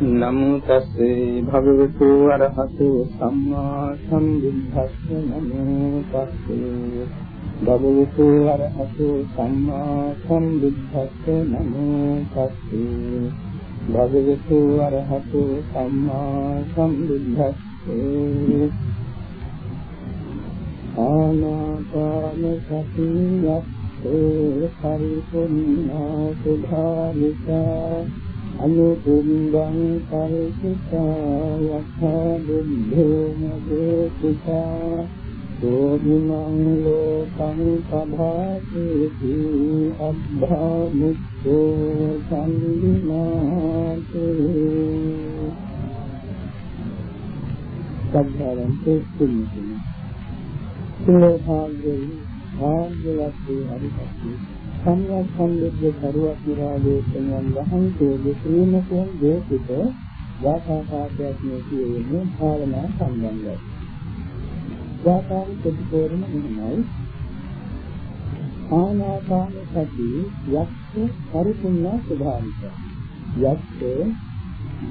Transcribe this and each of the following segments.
නමෝ තස්සේ භගවතු අරහතු සම්මා සම්බුද්දස්ස නමෝ තස්සේ භගවතු අරහතු සම්මා සම්බුද්දස්ස නමෝ තස්සේ භගවතු අරහතු සම්මා සම්බුද්දස්සේ ආනාපාන සතියත් පරිපුන්නා සුභානිකා අනුකුම්බං කල්පිතා යක්ඛා බුද්ධෝ මදේතිකා සෝධිමං ලෝකං සභාසේති අබ්බා මුක්ඛෝ සම්දිනාතේ සබ්බරන්තේ කුඤ්ඤි සිනෝ භාග්‍යයි භාග්‍යවත් හරිපත්ති සම්්‍යක් සම්බුද්ධ කරුවක් විරාජෝත්තමයන් වහන්සේගේ ශ්‍රීමකයන් දේශිත වාසාකාශයක් මේ කියන්නේ භාවනා සම්බන්ධයි. වාසාවේ ප්‍රතිපෝරණ නිමයි ආනාපාන සති යක්ෂ පරිපුන්න ස්වභාවික යක්ෂ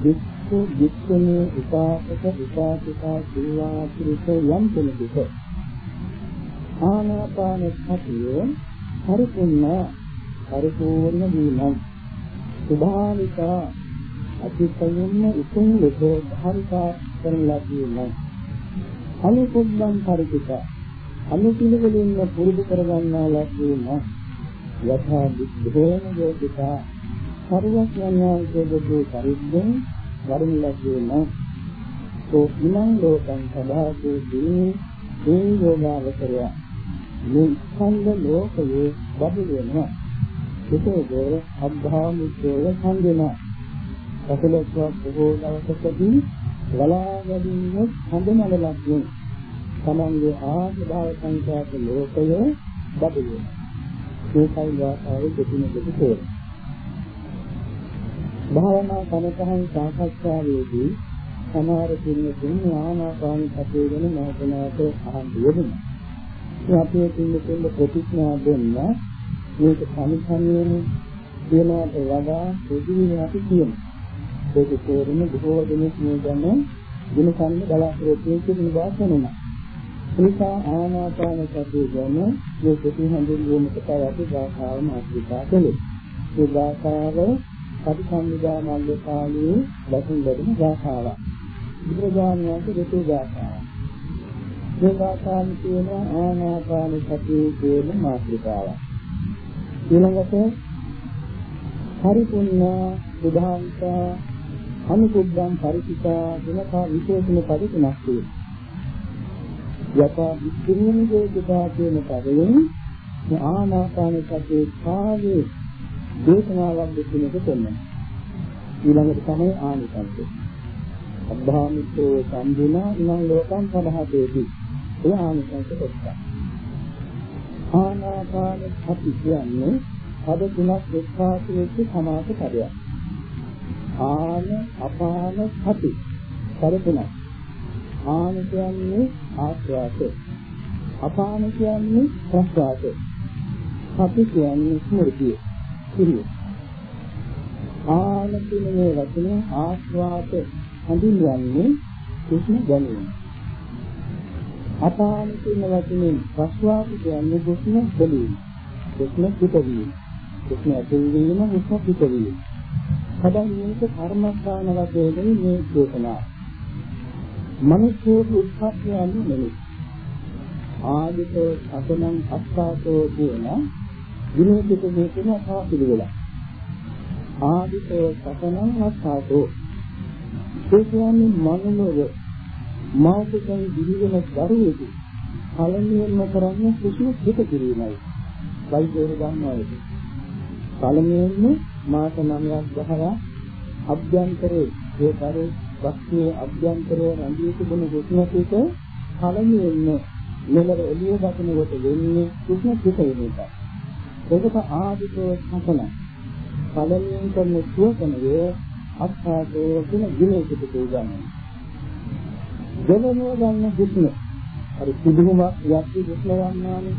වික්ඛු වික්ඛුනේ උපාසක උපාසිකා සිල්වා ත්‍රිස යම් කෙනෙකුට ආනාපාන සතිය පරිපූර්ණ පරිපූර්ණ වීමයි. ස්වභාවික අතිපයින්න උතුම් ලෙස ධාරිකා කරන ලදීමයි අනුපුබ්බම් පරිපිත අනුපිළිවෙලින්ම පුරුදු කරගන්නා ලදීම යථා විද්දේන යෝගිතා සර්වඥාන්සේ පරිද්දෙන් වරින් ලදීම තෝ ඉමං ලෝකං සදාතු දී ඒ යෝගාවචරය. මේ ස්කන්ධ ලෝකයේ බබු වෙනවා. ඒකේ අබ්ධාමිකෝල සංගිනා. සකලස්ව බොහෝ දවසකදී වලාගදින්න හඳුනන ලක්ෂණ. තමන්ගේ ආභාව සංඛ්‍යාත ලෝකය බබු වෙනවා. ඒකයි වාසාවේ දෙතුන දෙක තේරෙන. භාවනා කමතහන් සාකච්ඡාවේදී සමහර කෙනෙකුන් ආනාපාන සතිය ගැන නැවතනට අහන් දෙනවා. අපේ පින්නතුන් ප්‍රතිඥා දෙන්න මේක සම්සන්නියන කියනකට වඩා පොදුවේ අපි කියනවා. ඒක තේරෙන බොහෝ දෙනෙක් මේ ගැන දිනකන්න බලාපොරොත්තු වෙන වාසනුනා. එනිසා ආනාපාන සතිය ගැන මේ ප්‍රතිහඳුන්වීම කතාව අපි භාෂාව මාතෘකා කළේ. මේ භාෂාව පටිසම්භිදා මල්ල කාලයේ ලකුණු ලැබෙන භාෂාවක්. බුදුරජාණන් වහන්සේ දෙතේ භාෂාවක්. මේ වාසාන් කියන ආනාපාන සතිය කියන මාතෘකාව. ඊළඟට පරිපුන්න බුධාන්ත අනුකුද්ධං පරිචිතා වෙනකා විශේෂණ පද තුනක් තියෙනවා. යථා වික්‍රියන්නේ දෙකා කියන පදයෙන් මේ ආනාපාන සතිය කාගේ දේශනාවක් දෙන්නට තොන්නේ. ඊළඟට තමයි ආනිසංසය. අබ්බාමිතෝ සම්දුනා ඉමං ලෝකං සබහතේති ඒ ආනිසංස කොටස. ආනාපාන සති කියන්නේ පද තුනක් එක්කාසුවෙච්ච සමාස පදයක්. ආන අපාන සති පද තුනක්. ආන කියන්නේ ආස්වාද. අපාන කියන්නේ ප්‍රස්වාද. සති කියන්නේ ස්මෘතිය. සිහිය. ආන කියන මේ වචනේ ආස්වාද හඳුන්වන්නේ කුෂ්ණ ගැනීම. අපාන කියන වචනේ ප්‍රස්වාස කියන්නේ කුෂ්ණ බැලීම. කුෂ්ණ පිටවීම. කුෂ්ණ ඇතුල්වීම කුෂ්ණ පිටවීම. හැබැයි මේක කර්මස්ථාන වශයෙන් මේ දේශනා. මනුෂ්‍ය උත්පත්ති යන්නේ නෙමෙයි. ආදිතෝ අසනං අස්සාතෝ කියන විනෝදිත මේකම පාපිලිවල. ආදිතෝ සසනං අස්සාතෝ ඒ කියන්නේ මනෝව මාතකෙන් දිවිගෙන දරුවෙකු පළමුවෙන්ම කරන්නේ කුසල පිට කිරීමයි. වෛද්‍යවරු දන්නවා ඒක. පළමුවෙන්ම මාස 9ක් 10ක් අභ්‍යන්තරයේ ඒ පරි වස්තුවේ අභ්‍යන්තරයේ රැඳී තිබුණු කුසල පිට පළමුවෙන්ම මෙලර එළිය දකින කොට වෙන්නේ කුසල පිට වෙන එක. ඒකට ආදිතෝ සසන. පළමුවෙන් කරන සුවකනේ අත්පාදේ කියන ගිලෙකට දෙගන්නේ. දෙවෙනිව ගන්න හුස්ම. අර සිදුවීම යක්ති හුස්ම ගන්නානේ.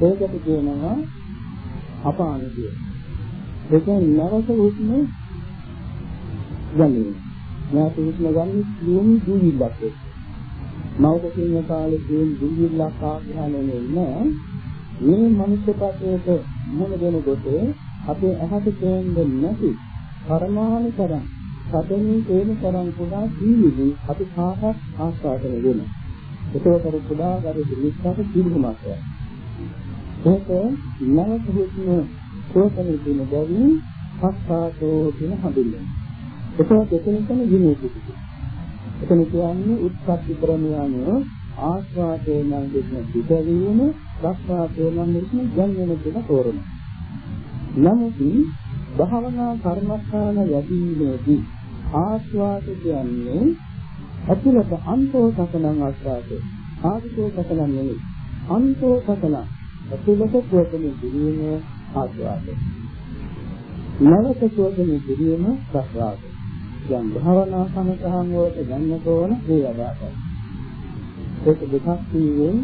ඒකට කියනවා අපානදිය. ඒක නැවත හුස්ම ගන්නේ. නැති හුස්ම ගන්න සියුම් දුවිල්ලක් එක්ක. මවක කියන කාලේ සියුම් දුවිල්ලක් ආග්‍රහණය නෑ. මේ මනුෂ්‍ය පත්‍රයට මුණ දෙනකොට අපේ ඇහැට තේන්නේ නැති පරමාණු තරම් සතෙන් තේන තරම් පුඩා ජීවිතي අපි කාටත් ආස්වාදනය වෙනවා. ඒකතර පුඩා ගරු දිලිස්සක පිළිගමක්. ඒක නැවත හුස්ම සෝතන කියන බැවින් පස්සාතෝ කියන හඳුන්වනවා. ඒක එතන තමයි විනෝදිතයි. එතන කියන්නේ උත්පත්ති ක්‍රමයන් ආස්වාදේ නම් දෙන්න පිටවීම ප්‍රස්වාදේ නම් දෙන්න ජන්මන දෙක තෝරනවා. නමුත් භාවනා කර්මස්ථාන යදීමේදී ආස්වාද කියන්නේ අතුලත අන්තෝ සකලං ආස්වාදේ. ආදිතෝ සකලං නෙවෙයි. අන්තෝ සකලං. අතුලත ප්‍රෝතනේ දිරීම ආස්වාදේ. නවක ප්‍රෝතනේ දිරීම ප්‍රස්වාදේ. දැන් භාවනා සමතහන් වලට ගන්න තෝරන ඒ අදහසයි ඒක දෙකක් කියන්නේ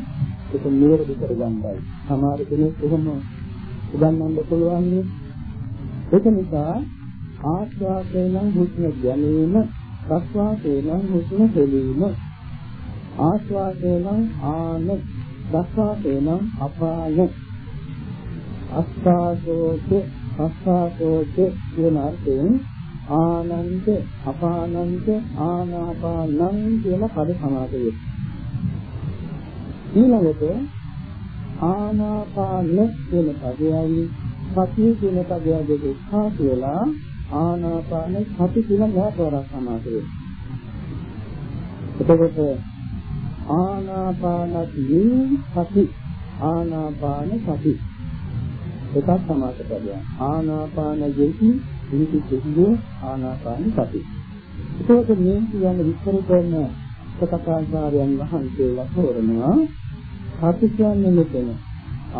ඒක නිවැරදි කරගන්නයි. සමහර කෙනෙක් කොහොම උගන්වන්න පුළුවන්. ඒක නිසා ආස්වාදේ නම් හුස්ම ගැනීම ප්‍රස්වාදේ නම් හුස්ම හෙලීම ආස්වාදේ නම් ආන ප්‍රස්වාදේ නම් අපාන අස්වාදෝච අස්වාදෝච කියන අර්ථයෙන් ආනන්ද අපානන්ද ආනාපානං කියන පද සමාස වේ. ඊළඟට ආනාපාන කියන පදයයි සතිය කියන පදය දෙක එකහා කියලා ආනාපාන සති කියලා ගාතවරක් සමාස වෙනවා. එතකොට ආනාපානති සති ආනාපාන සති එකක් සමාස පදයක්. ආනාපාන යෙති ඉනිති සිහිය ආනාපාන සති. එතකොට මේ කියන්නේ විස්තර කරන සකකාකාරයන් වහන්සේලා තෝරනවා සති කියන්නේ මෙතන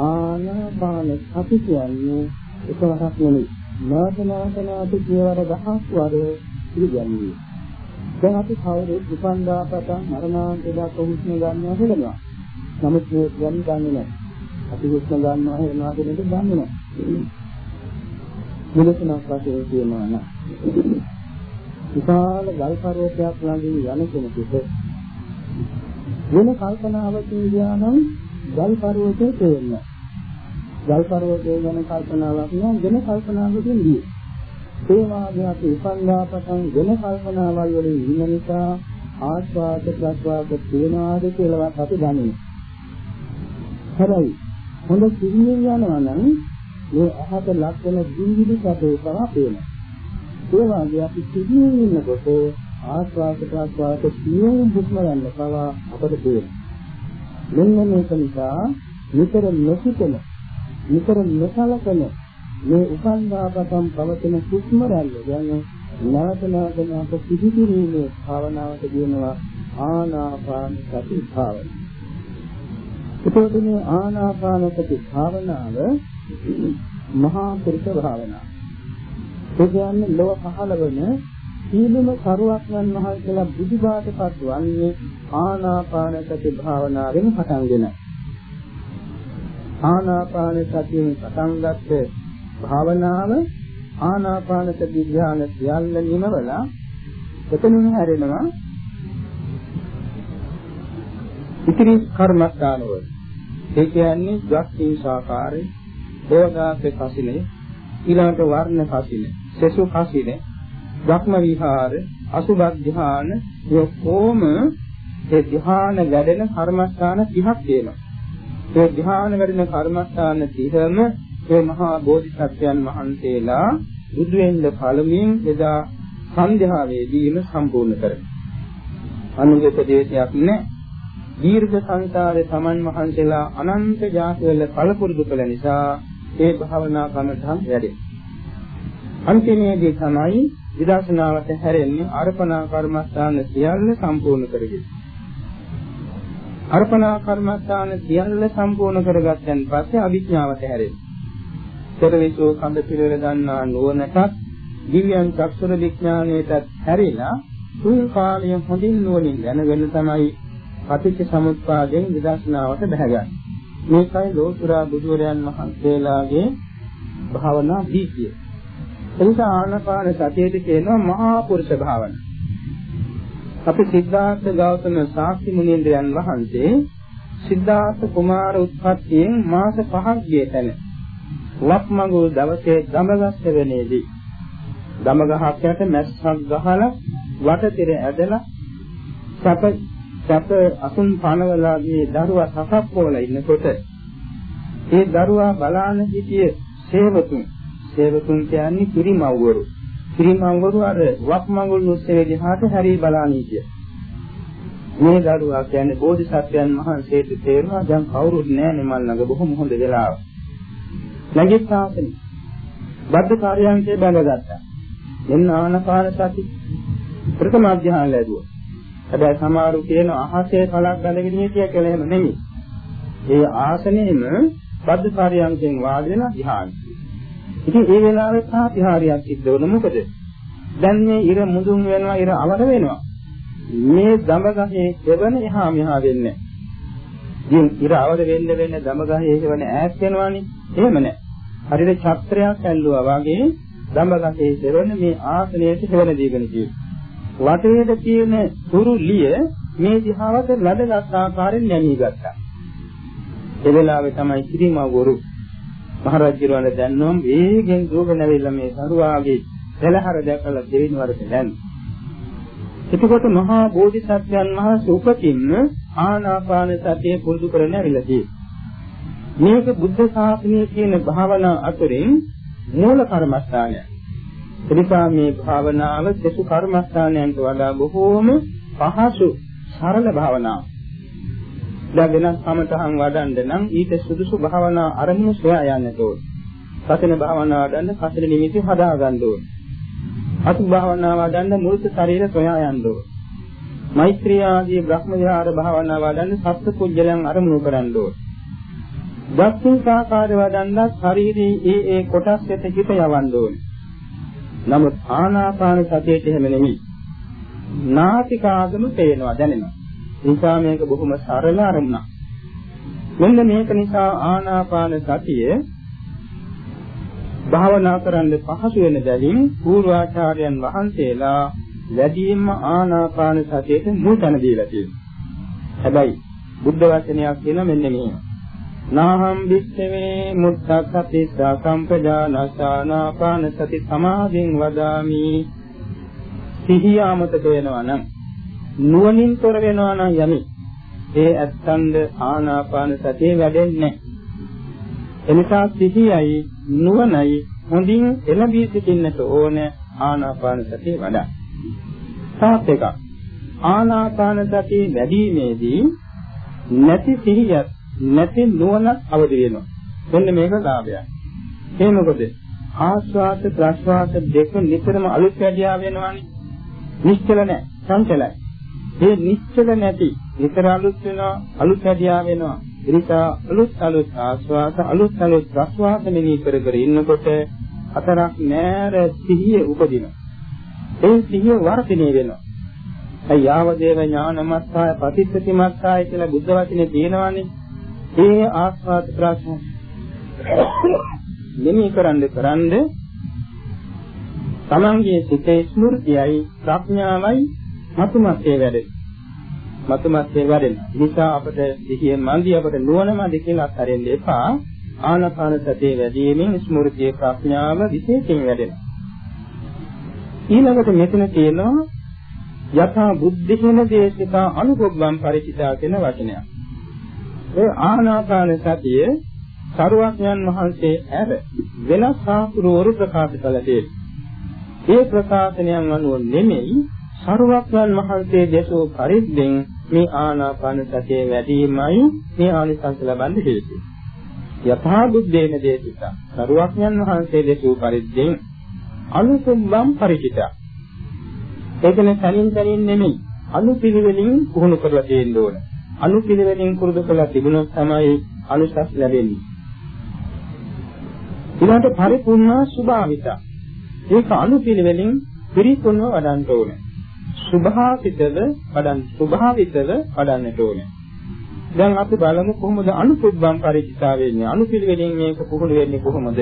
ආනාපාන සති කියන්නේ එකවරක් නෙමෙයි නාත නාත නාත කියවර දහස් වර පිළිගන්නේ. දැන් අපි කවුරුත් උපන්දා පටන් මරණාන්ත දක්වා හුස්ම ගන්නවා කියලා නමුත් මේ ගන්න ගන්නේ නැහැ. අපි හුස්ම ගන්නවා හෙනවා කියන එක දන්නේ නැහැ. මුලසනක් වශයෙන් කියනවා නම් විශාල ගල් පර්වතයක් ළඟින් යන කෙනෙකුට වෙන කල්පනාවකින් ගියා නම් ගල් පර්වතයේ තේරෙනවා. ගල් පර්වතයේ ගැන කල්පනාවක් නම් වෙන කල්පනාවකින් ගියේ. ඒ වාගේ අපි උපන්දා පටන් වෙන කල්පනාවල් වලින් ඉන්න නිසා ආස්වාද ප්‍රස්වාද තියනවාද කියලාවත් අපි දන්නේ. හැබැයි හොඳ සිහියෙන් යනවා නම් මේ අහත ලක් වෙන ජීවිත සැපේ පවා පේනවා. ඒ වාගේ අපි සිහියෙන් ඉන්නකොට ආස්වාද ප්‍රස්වාද සියුම් හුස්ම ගන්න පවා අපට පේනවා. මෙන්න මේක නිසා නිතර නොසිතන නිතර නොසලකන මේ උපන්දාපතම් පවතින හුස්ම රැල්ල දැන් නැවත නැවත අප පිළිපිරීමේ භාවනාවට කියනවා ආනාපාන සති භාවනාව. ඒකෝට මේ ආනාපාන සති භාවනාව මහා පුරුෂ භාවනාව. ඒ කියන්නේ ලෝක පහළ වෙන සීලම කරුවක්යන් වහන්සේලා බුදුබාටපත් වන්නේ ආනාපාන සති භාවනාවෙන් පටන්ගෙන ආනාපාන සතියෙන් පටන් ගත්ත භාවනාව ආනාපාන සති ධ්‍යාන සියල්ල නිමවලා එතනින් හැරෙනවා ඉතිරි කර්මස්ථානවල ඒ කියන්නේ ද්වක්ඛී සාකාරේ දෝදාසේ කසිනේ ඊළඟට වර්ණ කසිනේ සසු කසිනේ ධක්ම විහාර අසුභ ධ්‍යාන යොක්කොම ඒ ධ්‍යාන වැඩෙන කර්මස්ථාන 30ක් තියෙනවා. ඒ ධ්‍යාන වැඩෙන කර්මස්ථාන 30ම ඒ මහා බෝධිසත්වයන් වහන්සේලා බුදු වෙන්න පළමුවෙන් එදා සන්ධ්‍යාවේදීම සම්පූර්ණ කරනවා. අනුගත දේශයක් නෑ. දීර්ඝ සංසාරේ තමන් වහන්සේලා අනන්ත ජාතිවල පළපුරුදු කළ නිසා ඒ භාවනා කමඨම් වැඩේ. අන්තිමේදී තමයි විදර්ශනාවට හැරෙන්නේ අර්පණා කර්මස්ථාන සියල්ල සම්පූර්ණ කරගෙන. අර්පණා කර්මස්ථාන සියල්ල සම්පූර්ණ කරගත්තන් පස්සේ අභිඥාවට හැරෙනවා. සතරවිසෝ කඳ පිළිවෙල දන්නා නුවණටත් දිව්‍යං චක්ෂුර විඥාණයටත් හැරිලා තුන් කාලය හොඳින් නුවණින් දැනගෙන තමයි පටිච්ච සමුප්පාදයෙන් විදර්ශනාවට බහැගන්නේ. මේකයි ලෝතුරා බුදුරයන් වහන්සේලාගේ භාවනා දීපිය. එනිසා ආනාපාන සතියේදී කියනවා මහා පුරුෂ භාවනාව. අපි සිද්ධාර්ථ ගෞතම සාක්ෂි මුනිේන්ද්‍රයන් වහන්සේ සිද්ධාර්ථ කුමාර උත්පත්තියෙන් මාස 5ක් ගිය තැන වක්මඟුල් දවසේ දමගස් වෙනේදී දමගහක් යට මැස්සක් ගහලා වටතිර ඇදලා සැප සැප අසුන් පනවලා මේ දරුවා සසක් පොවලා ඉන්නකොට ඒ දරුවා බලාන හිටිය සේවතුන්. සේවතුන් කියන්නේ පිරිමව්වරු. පිරිමව්වරු අර වක්මඟුල් උත්සවයේ දිහාට හැරී බලාන හිටිය මේ දරුවා කියන්නේ බෝධිසත්වයන් වහන්සේට තේරුණා දැන් කවුරුත් නැහැ නේ මල් ළඟ බොහොම හොඳ වෙලාව. නැගිට්ටාසනේ බද්ධ කාර්යයන්ගේ බැලගත්තා එන්න ආනපාන සති. ප්‍රථම අධ්‍යාන ලැබුවා. හැබැයි සමහරු කියන අහසේ කලක් බැඳගෙන හිටිය කියලා එහෙම නෙමෙයි. ඒ ආසනයේම බද්ධ කාර්යයන්ගෙන් වාඩි වෙන ධ්‍යාන. ඉතින් ඒ වෙලාවේ ප්‍රාතිහාරයක් සිද්ධ වුණ මොකද? දැන් මේ ඉර මුදුන් වෙනවා ඉර අවර වෙනවා. මේ දඹගහේ දෙවන එහා මෙහා වෙන්නේ. ඉතින් ඉර අවර වෙන්න වෙන්න දඹගහේ හේවන ඈත් වෙනවානේ. එහෙම නැහැ. හරියට ඡත්‍රයක් ඇල්ලුවා වගේ දඹගහේ දෙවන මේ ආසනයේ හේවන දීගෙන තියෙනවා. වටේට තියෙන සුරුලිය මේ දිහාවට ලැබගත් ආකාරයෙන් නැමී ගත්තා. ඒ වෙලාවේ තමයි කිරිමවරු මහරජුරවල දැන්නොම් වේගෙන් දුවගෙන ඇවිල්ලා මේ සරුවාගේ පෙළහර දැකලා දෙවෙනි වරට දැන්. එතකොට මහා බෝධිසත්වයන් වහන්සේ උපතින්ම ආනාපාන සතිය පුරුදු කරගෙන ඇවිල්ලා තියෙනවා. මේක බුද්ධ ශාසනයේ කියන භාවනා අතරින් මූල කර්මස්ථානය. එනිසා මේ භාවනාව සසු කර්මස්ථානයන්ට වඩා බොහෝම පහසු සරල භාවනාවක්. දැන් වෙනත් සමතහන් වඩන්න නම් ඊට සුදුසු භාවනා අරමුණු සොයා යන්නට ඕන. පතන භාවනා වඩන්න පතන නිමිති හදා ගන්න ඕන. අසු භාවනා වඩන්න මුල්ත ශරීර සොයා යන්න ඕන. මෛත්‍රී ආදී බ්‍රහ්ම විහාර භාවනා වඩන්න සත්‍ය කුජලයන් අරමුණු කරන්න ඕන. දක්ෂින් සාකාර වඩන්න ශරීරයේ ඒ ඒ කොටස් වෙත හිත යවන්න ඕනේ. නමුත් ආනාපාන සතියේ එහෙම නෙමෙයි. නාසිකාගම පේනවා දැනෙනවා. නිසා මේක බොහොම සරල අරමුණක්. මෙන්න මේක නිසා ආනාපාන සතිය භාවනා කරන්න පහසු වෙන බැවින් පූර්වාචාර්යයන් වහන්සේලා වැඩියෙන්ම ආනාපාන සතියට මුල් තැන දීලා තියෙනවා. හැබැයි බුද්ධ වචනයක් කියන මෙන්න මේ නාහම් විස්සවේ මුත්තක්ඛති සම්පජානසානාපාන සති සමාධින් වදාමි සිහිය අමතක වෙනවා නම් නුවණින් තොර වෙනවා නම් යමි ඒ ඇත්තන්ද ආනාපාන සතිය වැඩෙන්නේ එනිසා සිහියයි නුවණයි හොඳින් එළඹී සිටින්නට ඕන ආනාපාන සතිය වඩා තාත් එකක් ආනාපාන සතිය වැඩිීමේදී නැති සිහියත් නැති නුවණක් අවදි වෙනවා. මෙන්න මේක ලාභයක්. ඒ මොකද? ආස්වාද ප්‍රස්වාද දෙක නිතරම අලුත් වැඩියා වෙනවානේ. නිශ්චල නැහැ, සංචලයි. ඒ නිශ්චල නැති නිතර අලුත් වෙනවා, අලුත් වැඩියා වෙනවා. එනිසා අලුත් අලුත් ආස්වාද අලුත් අලුත් ප්‍රස්වාද මෙනි කර කර ඉන්නකොට හතරක් නෑර සිහිය උපදිනවා. ඒ සිහිය වර්ධනය වෙනවා. අයාව දේව ඥානමත්තාය පටිච්චසමුප්පාය කියලා බුද්ධ වචනේ තියෙනවානේ. ඒ ආස්වාද ප්‍රාසන මෙනෙහි කරන්ද කරන්ද තමන්ගේ සිතේ ස්මෘතියයි ප්‍රඥාවයි මතුමත්යේ වැඩේ. මතුමත්යේ වැඩෙන. නිසා අපට සිහියෙන් මන්දි අපට නුවණ මන්දි කියලා අත්හරින්න එපා. ආනාපාන සතිය වැඩිමෙන් ස්මෘතියේ ප්‍රඥාව විශේෂයෙන් වැඩෙනවා. ඊළඟට මෙතන තියෙනවා යථා බුද්ධිහින දේශිකා අනුභවම් පරිචිතා කියන වචනයක්. ඒ ආනාපාන සතිය සරුවඥන් වහන්සේ ඇර වෙනස් සාහෘවරු ප්‍රකාශ කළ දෙයක්. ඒ ප්‍රකාශනයන් අනුව නෙමෙයි සරුවඥන් වහන්සේ දේශෝ පරිද්දෙන් මේ ආනාපාන සතිය වැඩිමයි මේ ආනිසංස ලබන්න හේතුව. යථා බුද්ධේන දේශිත සරුවඥන් වහන්සේ දේශෝ පරිද්දෙන් අනුසුම්බම් පරිචිත. ඒකනේ තනින් තනින් නෙමෙයි අනුපිළිවෙලින් පුහුණු කරලා තියෙන්න ඕනේ. අනුපිළිවෙලින් පුරුදු කළා තිබුණොත් තමයි අනුසස් ලැබෙන්නේ. ඊළඟට පරිපූර්ණ සුභාවිත. ඒක අනුපිළිවෙලින් පිරිපුන්ව වඩන්න ඕනේ. සුභාවිතව වඩන් සුභාවිතව වඩන්නට ඕනේ. දැන් අපි බලමු කොහොමද අනුපුබ්බම් පරිචිතා වෙන්නේ අනුපිළිවෙලින් මේක පුහුණු වෙන්නේ කොහොමද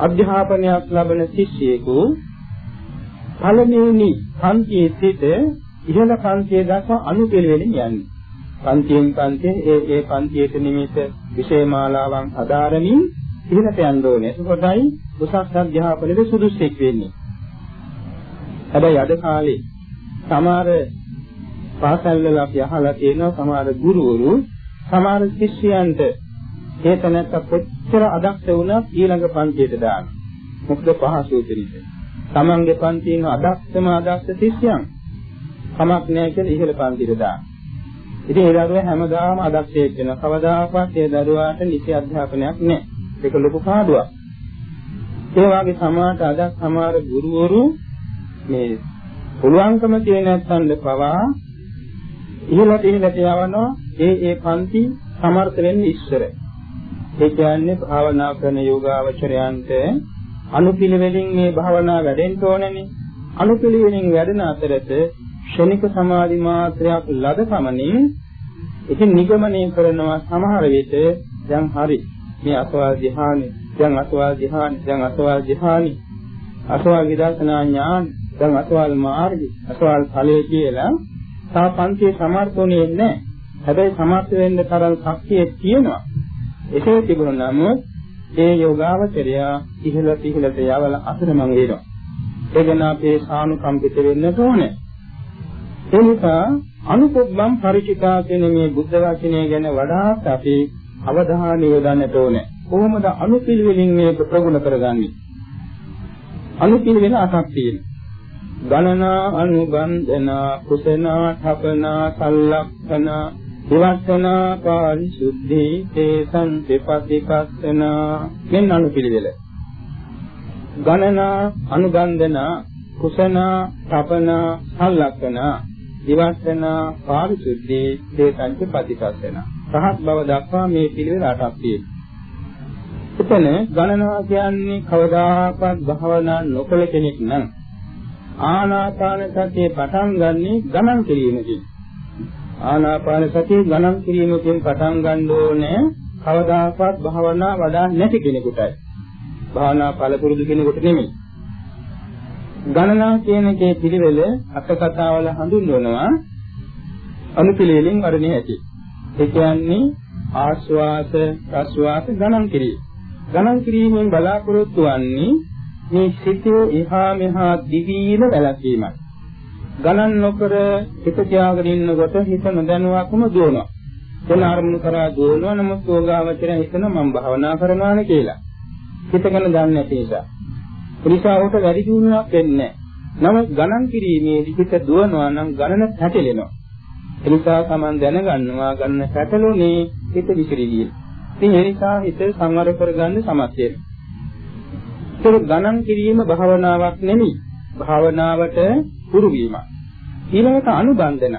අධ්‍යාපනයක් ලබන ශිෂ්‍යයෙකු පළමුවෙනි පන්තියේ සිට ඉහළ පන්තිය දක්වා අනුපිළිවෙලින් යන්නේ. පන්තියෙන් පන්තිය ඒ ඒ පන්තියට නිමිත විශේෂමාලාවන් අදාරමින් ඉහළට යන්න ඕනේ. එතකොටයි උසස් අධ්‍යාපනයේ සුදුසුෙක් වෙන්නේ. හැබැයි අද කාලේ සමහර පාසල්වල අපි අහලා තියෙනවා සමහර ගුරුවරු සමහර ශිෂ්‍යයන්ට ඒක නැත්නම් කොච්චර අදක්ෂ වුණත් ඊළඟ පන්තියට දානවා. මොකද පහසු දෙනිට. Tamange පන්තියේ අදක්ෂම අදක්ෂ ශිෂ්‍යයන් කමක් නැහැ කියලා ඉහළ පන්තියට දානවා. ඉතින් ඒ දරුවා හැමදාම අදක්ෂයෙක් වෙනවා. කවදාකවත් ඒ දරුවාට නිසි අධ්‍යාපනයක් නැහැ. ඒක ලොකු පාඩුවක්. ඒ වගේ සමාජයට අද සමහර ගුරුවරු මේ පුළුවන්කම තියෙන නැත්නම් පවා ඉහළට ඉහළට යවනවා ඒ ඒ පන්ති සමර්ථ වෙන්නේ ඉස්සර. ඒ කියන්නේ භාවනා කරන යෝගාවචරයන්ට අනුපිළිවෙලින් මේ භාවනා වැඩෙන්න ඕනනේ. අනුපිළිවෙලින් වැඩෙන අතරත ක්ෂණික සමාධි මාත්‍රයක් ලද පමණින් ඉතින් නිගමනය කරනවා සමහර විට දැන් හරි මේ අසවාල් ධ්‍යානෙ දැන් අසවාල් ධ්‍යානෙ දැන් අසවාල් ධ්‍යානෙ අසවාල් විදර්ශනා ඥාන දැන් අසවාල් මාර්ගය අසවාල් ඵලයේ කියලා තා පන්තියේ සමර්ථුනේ නැහැ හැබැයි සමර්ථ වෙන්න තරම් ශක්තිය තියෙනවා එසේ තිබුණ නමුත් ඒ යෝගාවචරය ඉහළට ඉහළට යවල අතරමං වෙනවා ඒ ගැන අපේ සානුකම්පිත වෙන්න ඕනේ ඒ නිසා අනුපොබ්බම් ಪರಿචිතා කියන මේ බුද්ධ වචනය ගැන වඩාත් අපි අවධානය යොදන්නට ඕනේ. කොහොමද අනුපිළිවෙලින් මේක ප්‍රගුණ කරගන්නේ? අනුපිළිවෙල අටක් තියෙනවා. ගණනා අනුබන්ධනා කුසනා ඨපනා සල්ලක්ෂනා විවස්සනා පාරිශුද්ධි තේසං දෙපතිකස්සනා මෙන්න අනුපිළිවෙල. ගණනා අනුබන්ධනා කුසනා ඨපනා සල්ලක්ෂනා විවස්සනා පාරිශුද්ධි තේසං දෙපතිකස්සනා රහත් බව දක්වා මේ පිළිවෙල අටක් තියෙනවා. එතන ගණනාව කියන්නේ කවදාකවත් භාවනා නොකළ කෙනෙක් නම් ආනාපාන සතිය පටන් ගන්නේ ගණන් කිරීමකින්. ආනාපාන සතිය ගණන් කිරීමකින් පටන් ගන්න ඕනේ කවදාකවත් භාවනා වඩා නැති කෙනෙකුටයි. භාවනා පළපුරුදු කෙනෙකුට නෙමෙයි. ගණනා කියන කේ පිළිවෙල අට කතාවල හඳුන්වනවා අනුපිළිවෙලින් වර්ණේ ඇති. ඒ කියන්නේ ආස්වාස ප්‍රස්වාස ගණන් කිරීම. ගණන් කිරීමෙන් බලාපොරොත්තු වන්නේ මේ සිතේ එහා මෙහා දිවීම වැළකීමයි. ගණන් නොකර හිත තියාගෙන ඉන්නකොට හිත නොදැනුවක්ම දුවනවා. එන අරමුණු කරා දුවනවා නමුත් යෝගාවචරය හිතන මම භාවනා කරනවානේ කියලා. හිත ගැන දන්නේ නැති නිසා. නිසා උට වැඩි දියුණුවක් වෙන්නේ නැහැ. නමුත් ගණන් කිරීමේදී හිත දුවනවා නම් ගණන පැටලෙනවා. එනිසා Taman දැනගන්නවා ගන්න පැටලුනේ හිත විසිරී ඉතින් ඒ නිසා හිත සංවර කරගන්න සමත් වෙනවා. ඒක ගණන් කිරීම භාවනාවක් නෙමෙයි. භාවනාවට පුරු වීමක්. ඊළඟට අනුබන්ධන.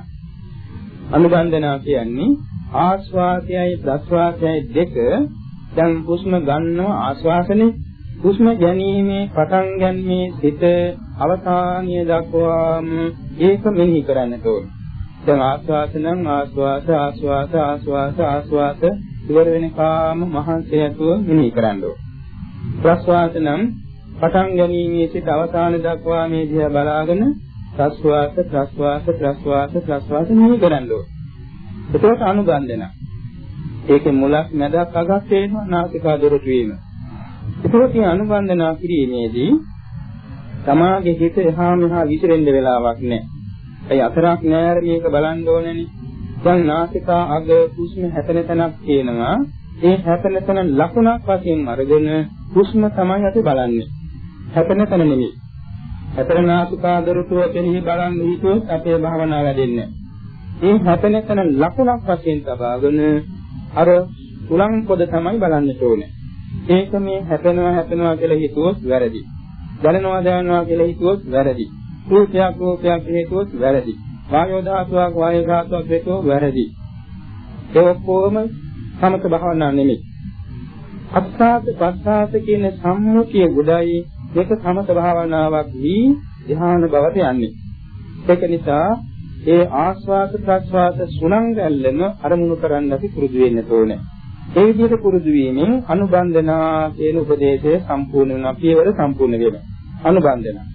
අනුබන්ධනා කියන්නේ ආස්වාදයයි ප්‍රස්වාසයයි දෙක දැන් හුස්ම ගන්නවා ආස්වාසනේ හුස්ම ගැනීමේ පටන් ගන්නේ සිත අවසානිය දක්වාම ඒක මෙනෙහි කරන්නට ඕනේ. දැන් ආස්වාස නම් ආස්වාස ආස්වාස ආස්වාස ආස්වාස ඉවර වෙනකාම මහන්සිය ඇතුව මෙනෙහි කරන්න ඕන. ප්‍රස්වාස නම් පටන් ගැනීමේ සිට අවසාන දක්වා මේ දිහා බලාගෙන ප්‍රස්වාස ප්‍රස්වාස ප්‍රස්වාස ප්‍රස්වාස මෙනෙහි කරන්න ඕන. එතකොට අනුගන්ධන. ඒකේ මුලක් මැදක් අගක් තේනවා නාසිකා දොරටු වීම. එතකොට මේ අනුබන්ධනා කිරීමේදී තමාගේ හිත එහා මෙහා විසිරෙන්න වෙලාවක් නැහැ. ඒ අතරක් නෑර මේක බලන්න ඕනේනේ. දැන් නාසිකා අග හුස්ම හැපෙන තැනක් තියෙනවා. ඒ හැපෙන තැන ලකුණක් වශයෙන් අරගෙන හුස්ම තමයි අපි බලන්නේ. හැපෙන තැන නෙමෙයි. හැපෙන නාසිකා දරුතුව කෙනෙහි බලන් හිතුවොත් අපේ භාවනාව වැඩෙන්නේ ඒ හැපෙන තැන ලකුණක් වශයෙන් තබාගෙන අර උලන් පොද තමයි බලන්න ඕනේ. ඒක මේ හැපෙනවා හැපෙනවා කියලා හිතුවොත් වැරදි. දැනෙනවා දැනෙනවා කියලා හිතුවොත් වැරදි. රූපයක් රූපයක් හේතුවත් වැරදි. වායෝ ධාතුවක් වායෝ ධාතුවක් හේතුව වැරදි. ඒ ඔක්කොම සමත භාවනා නෙමෙයි. අත්සාත පස්සාත කියන සම්මුතිය ගොඩයි මේක සමත භාවනාවක් වී ධ්‍යාන බවට යන්නේ. ඒක නිසා ඒ ආස්වාද ප්‍රස්වාද සුණංගල්ලම අරමුණු කරන්න අපි පුරුදු වෙන්න ඕනේ. ඒ විදිහට පුරුදු වීමෙන් අනුබන්ධනා කියන උපදේශය සම්පූර්ණ වෙනවා. පියවර සම්පූර්ණ වෙනවා. අනුබන්ධනා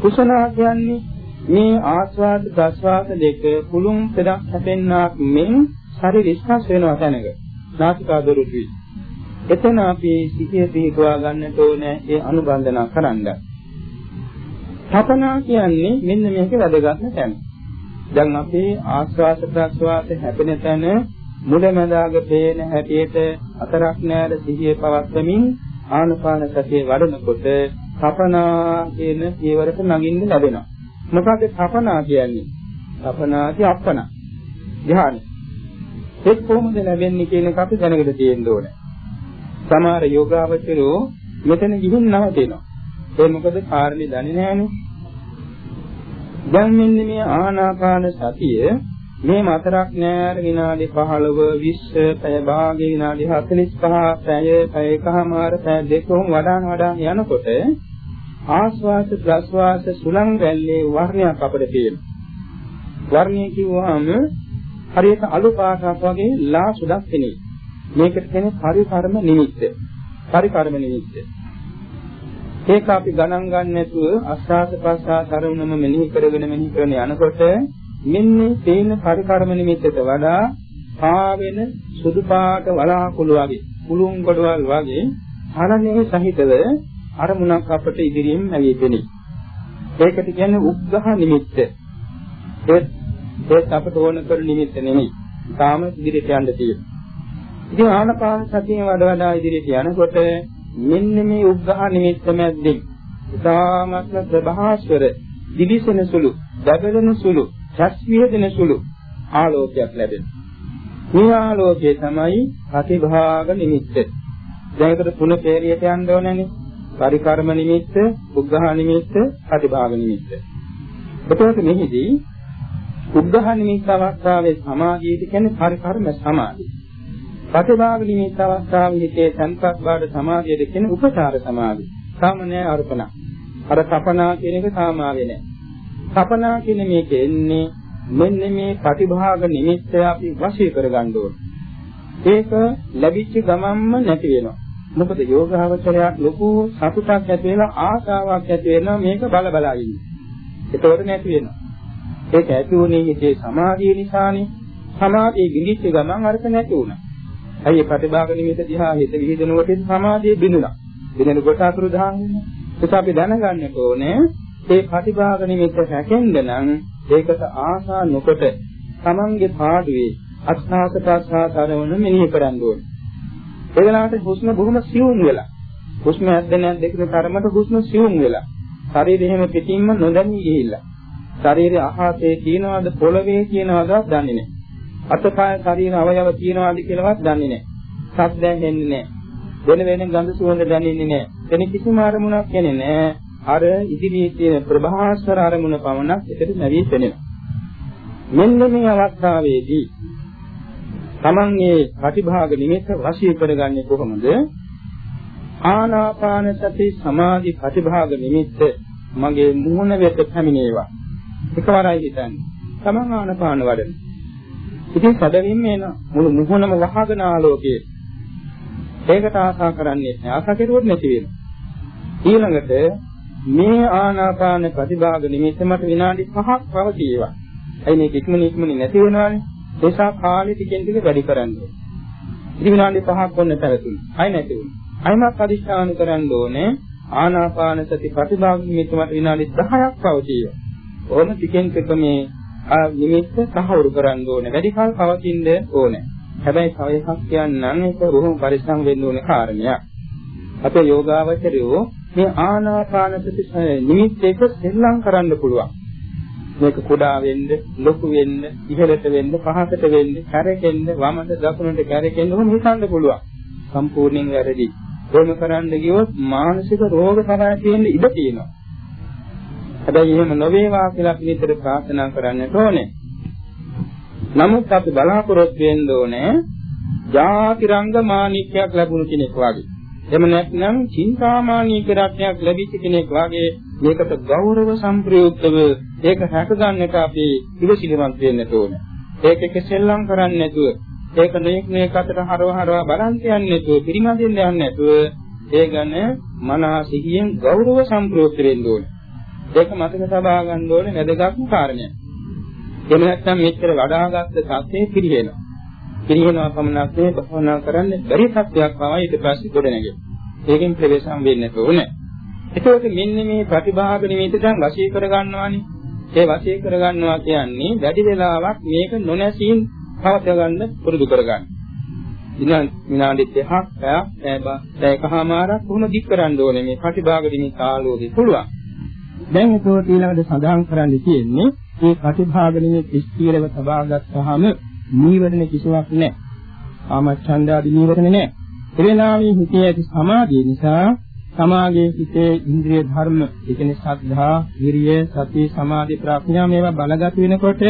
කුසලා කියන්නේ මේ ආස්වාද ප්‍රස්වාද දෙක පුළුම් පෙරක් හැපෙන්නාක් මෙන් ශරීර ස්පර්ශ වෙනවා තැනක. නාසිකා දොරටුයි. එතන අපි සිහිය පිහිටුවා ගන්නට ඕනේ ඒ අනුබන්ධනා කරන්න. තපනා කියන්නේ මෙන්න මේක වැදගත්ම තැන. දැන් අපේ ආස්වාද ප්‍රස්වාද හැපෙන තැන මුලැමැදාග පේන හැටියට අතරක් නෑර සිහිය පවත්වමින් ආනපාන සතිය වඩනකොට තපනා කියන පියවරට නගින්න ලැබෙනවා. මොකද තපනා කියන්නේ? තපනාති අප්පන. ධ්‍යාන. ඒක කොහොමද ලැබෙන්නේ කියන එක අපි දැනගෙන තියෙන්න ඕනේ. සමහර යෝගාවචරෝ මෙතන ගිහින් නවතිනවා. ඒ මොකද කාරණේ දන්නේ නැහනේ. දැන් මෙන්න මේ ආනාපාන සතිය මේ මතරක් නෑර විනාඩි 15 20 පැය භාගේ විනාඩි 45 පැය පැය එකමාර පැය දෙකම වඩාන වඩාන යනකොට ආස්වාස ප්‍රස්වාස සුලං රැල්ලේ වර්ණයක් අපිට තියෙනවා. වර්ණය කිව්වහම හරියට අලු පාටක් වගේ ලා සුදක් තෙනේ. මේකට කියන්නේ පරිකර්ම නිමිත්ත. පරිකර්ම නිමිත්ත. ඒක අපි ගණන් ගන්න නැතුව අස්වාස ප්‍රස්වාස අරමුණම මෙනෙහි කරගෙන මෙනෙහි කරන යනකොට මෙන්න තේන පරිකර්ම නිමිත්තට වඩා පාවෙන සුදු පාට වලාකුළු වගේ කුළුම් ගොඩවල් වගේ හරණේ සහිතව අරමුණක් අපට ඉදිරියෙන් නැගී පෙනේ. ඒකට කියන්නේ උග්ඝහ නිමිත්ත. ඒ ඒත් අපට ඕන කර නිමිත්ත නෙමෙයි. තාම ඉදිරියට යන්න තියෙනවා. ඉතින් ආනපාන සතිය වඩ වඩා ඉදිරියට යනකොට මෙන්න මේ උග්ඝහ නිමිත්ත මැද්දෙන් ඉතාමත්ම ප්‍රභාස්වර දිවිසෙන සුළු, දබලන සුළු, රස් විහෙදෙන සුළු ආලෝකයක් ලැබෙනවා. මේ ආලෝකය තමයි ප්‍රතිභාග නිමිත්ත. දැන් ඒකට තුන පෙරියට යන්න ඕනනේ. පරිකර්ම නිමිත්ත, උග්ඝහ නිමිත්ත, ප්‍රතිභාග නිමිත්ත. එතකොට මෙහිදී උග්ඝහ නිමිත්ත අවස්ථාවේ සමාධියට කියන්නේ පරිකර්ම සමාධිය. ප්‍රතිභාග නිමිත්ත අවස්ථාවේ හිතේ සංකප්ප බාඩ සමාධියට කියන්නේ උපචාර සමාධිය. සාමනය අර්පණ. අර තපනා කියන එක සාමාවේ නෑ. තපනා කියන මේක එන්නේ මෙන්න මේ ප්‍රතිභාග නිමිත්ත අපි වශී කරගන්න ඕනේ. ඒක ලැබිච්ච ගමන්ම නැති වෙනවා. මොකද යෝගාවචරයක් ලොකු සතුටක් ඇති වෙලා ආශාවක් ඇති වෙනවා මේක බල බලා ඉන්න. ඒතකොට නැති වෙනවා. ඒක ඇති වුණේ ඉතේ සමාධිය නිසානේ. සමාධිය ගිලිච්ච ගමන් අරක නැති වුණා. ඇයි ප්‍රතිභාග නිමිත දිහා හිත විහිදෙනකොට සමාධිය බිඳුණා. බිඳෙනකොට අතුරු දහන් වෙනවා. ඒක අපි දැනගන්න ඕනේ ඒ ප්‍රතිභාග නිමිත්ත රැකෙන්න නම් ඒකට ආසා නොකොට Tamange පාඩුවේ අස්නාස ප්‍රස්වාස ආරවණ මෙනෙහි කරන්න ඕනේ. ඒ වෙලාවට හුස්ම බොහොම සියුම් වෙලා. හුස්ම ඇද්දෙන දෙකේ තරමට හුස්ම සියුම් වෙලා. ශරීරය එහෙම පිටින්ම නොදැනී ගිහිල්ලා. ශරීරය අහසේ තියනවාද පොළවේ තියනවාද දන්නේ නැහැ. අතපය ශරීර අවයව තියනවාද කියලාවත් දන්නේ නැහැ. ශබ්ද ඇහෙන්නේ නැහැ. වෙන වෙන ගඳ සුවඳ දැනෙන්නේ නැහැ. එනි කිසිම අරමුණක් එන්නේ නැහැ. අර ඉදිරියේ තියෙන ප්‍රභාස්වර අරමුණ පමණක් එකට නැවී පෙනෙනවා. මෙන්න මේ අවස්ථාවේදී තමන්ගේ ප්‍රතිභාග නිමිත්ත වශී කරගන්නේ කොහොමද? ආනාපාන සති සමාධි ප්‍රතිභාග නිමිත්ත මගේ මුහුණ වෙත පැමිණේවා. එකවරයි හිතන්නේ. තමන් ආනාපාන වඩන. ඉතින් සැබවින්ම එන මුළු මුහුණම වහගෙන ආලෝකයේ. ඒකට ආසා කරන්නේ නැහැ. ආසා කෙරුවොත් නැති වෙනවා. ඊළඟට මේ ආනාපාන ප්‍රතිභාග නිමිත්ත මට විනාඩි 5ක් පවතිවා. ඇයි මේක ඉක්මන ඉක්මනින් නැති වෙනවනේ? ඒ නිසා කාලෙ ටිකෙන් ටික වැඩි කරන්න ඕනේ. ඉතින් විනාඩි 5ක් වොන්න පැවතුණා. අය නැති වුණා. අයමත් අදිස්ථාන කරන්න ඕනේ ආනාපාන සති ප්‍රතිභාග නිමිත්ත මට විනාඩි 10ක් පවතිවා. ඕන ටිකෙන් ටික මේ නිමිත්ත සහවුරු කරන්න ඕනේ. වැඩි කල පවතින්න ඕනේ. හැබැයි තව එකක් කියන්නම් ඒක බොහොම පරිස්සම් වෙන්න ඕනේ කාරණයක්. අපේ යෝගාවචරයෝ මේ ආනාපාන සති නිමිත්ත එක සෙල්ලම් කරන්න පුළුවන්. මේක කුඩා වෙන්න, ලොකු වෙන්න, ඉහළට වෙන්න, පහළට වෙන්න, කැරකෙන්න, වමට දකුණට කැරකෙන්න ඕන හිතන්න පුළුවන්. සම්පූර්ණයෙන් වැරදි. එහෙම කරන්න ගියොත් මානසික රෝග තරහ තියෙන්න ඉඩ තියෙනවා. හැබැයි එහෙම නොවේවා කියලා අපි නිතර ප්‍රාර්ථනා කරන්නට ඕනේ. නමුත් අපි බලාපොරොත්තු වෙන්න ඕනේ ජාතිරංග මාණික්‍යයක් ලැබුණු කෙනෙක් වගේ. එහෙම නැත්නම් චින්තාමානී කරක්යක් ලැබිච්ච කෙනෙක් වාගේ මේකට ගෞරව සම්ප්‍රයුක්තව ඒක හැක ගන්නට අපි ඉවසිලිමත් වෙන්න ඕනේ. ඒක කෙසෙල්ලම් කරන්නේ නැතුව ඒක නෙක් මේක අතට හරව හරව බලන් යන්නේ නැතුව පිරිමදින්න යන්නේ නැතුව ඒ ගැන මනස සිහියෙන් ගෞරව සම්ප්‍රයුක්ත වෙන්න ඕනේ. ඒක මතක තබා ගන්න ඕනේ වැදගත්ම කාරණයක්. එහෙම නැත්නම් මෙච්චර වඩාගත්ත සත්‍යය පිළිහෙනවා. පිළිහෙනවා පමණක් නෙවෙයි භවනා කරන්න බැරි සත්‍යයක් පවා ඊට පස්සේ ගොඩ නැගෙනවා. ඒකෙන් ප්‍රවේශම් වෙන්න ඕනේ. ඒකෝට මෙන්න මේ ප්‍රතිභාග නිමිති දැන් වශී කර ගන්නවානේ. ඒ වශී කර ගන්නවා කියන්නේ වැඩි වෙලාවක් මේක නොනැසීන් පවත්ව ගන්න පුරුදු කරගන්න. විනාඩි 30ක් පැයක් පැයකමාරක් කොහොම දික් කරන්න ඕනේ මේ ප්‍රතිභාග නිමිති ආලෝකේ පුළුවන්. දැන් ඒකෝට ඊළඟට සඳහන් කරන්න තියෙන්නේ මේ ප්‍රතිභාග නිමිති ස්ථීරව තබා ගත්තාම නීවරණ කිසිවක් නැහැ. කාමච්ඡන්දාදී නීවරණ නැහැ. ඒ වෙලාවේ හිතේ ඇති සමාධිය නිසා සමාගයේ හිතේ ඉන්ද්‍රිය ධර්ම, ඒ කියන්නේ සද්ධා, විරිය, සති, සමාධි, ප්‍රඥා මේවා බලගත් වෙනකොට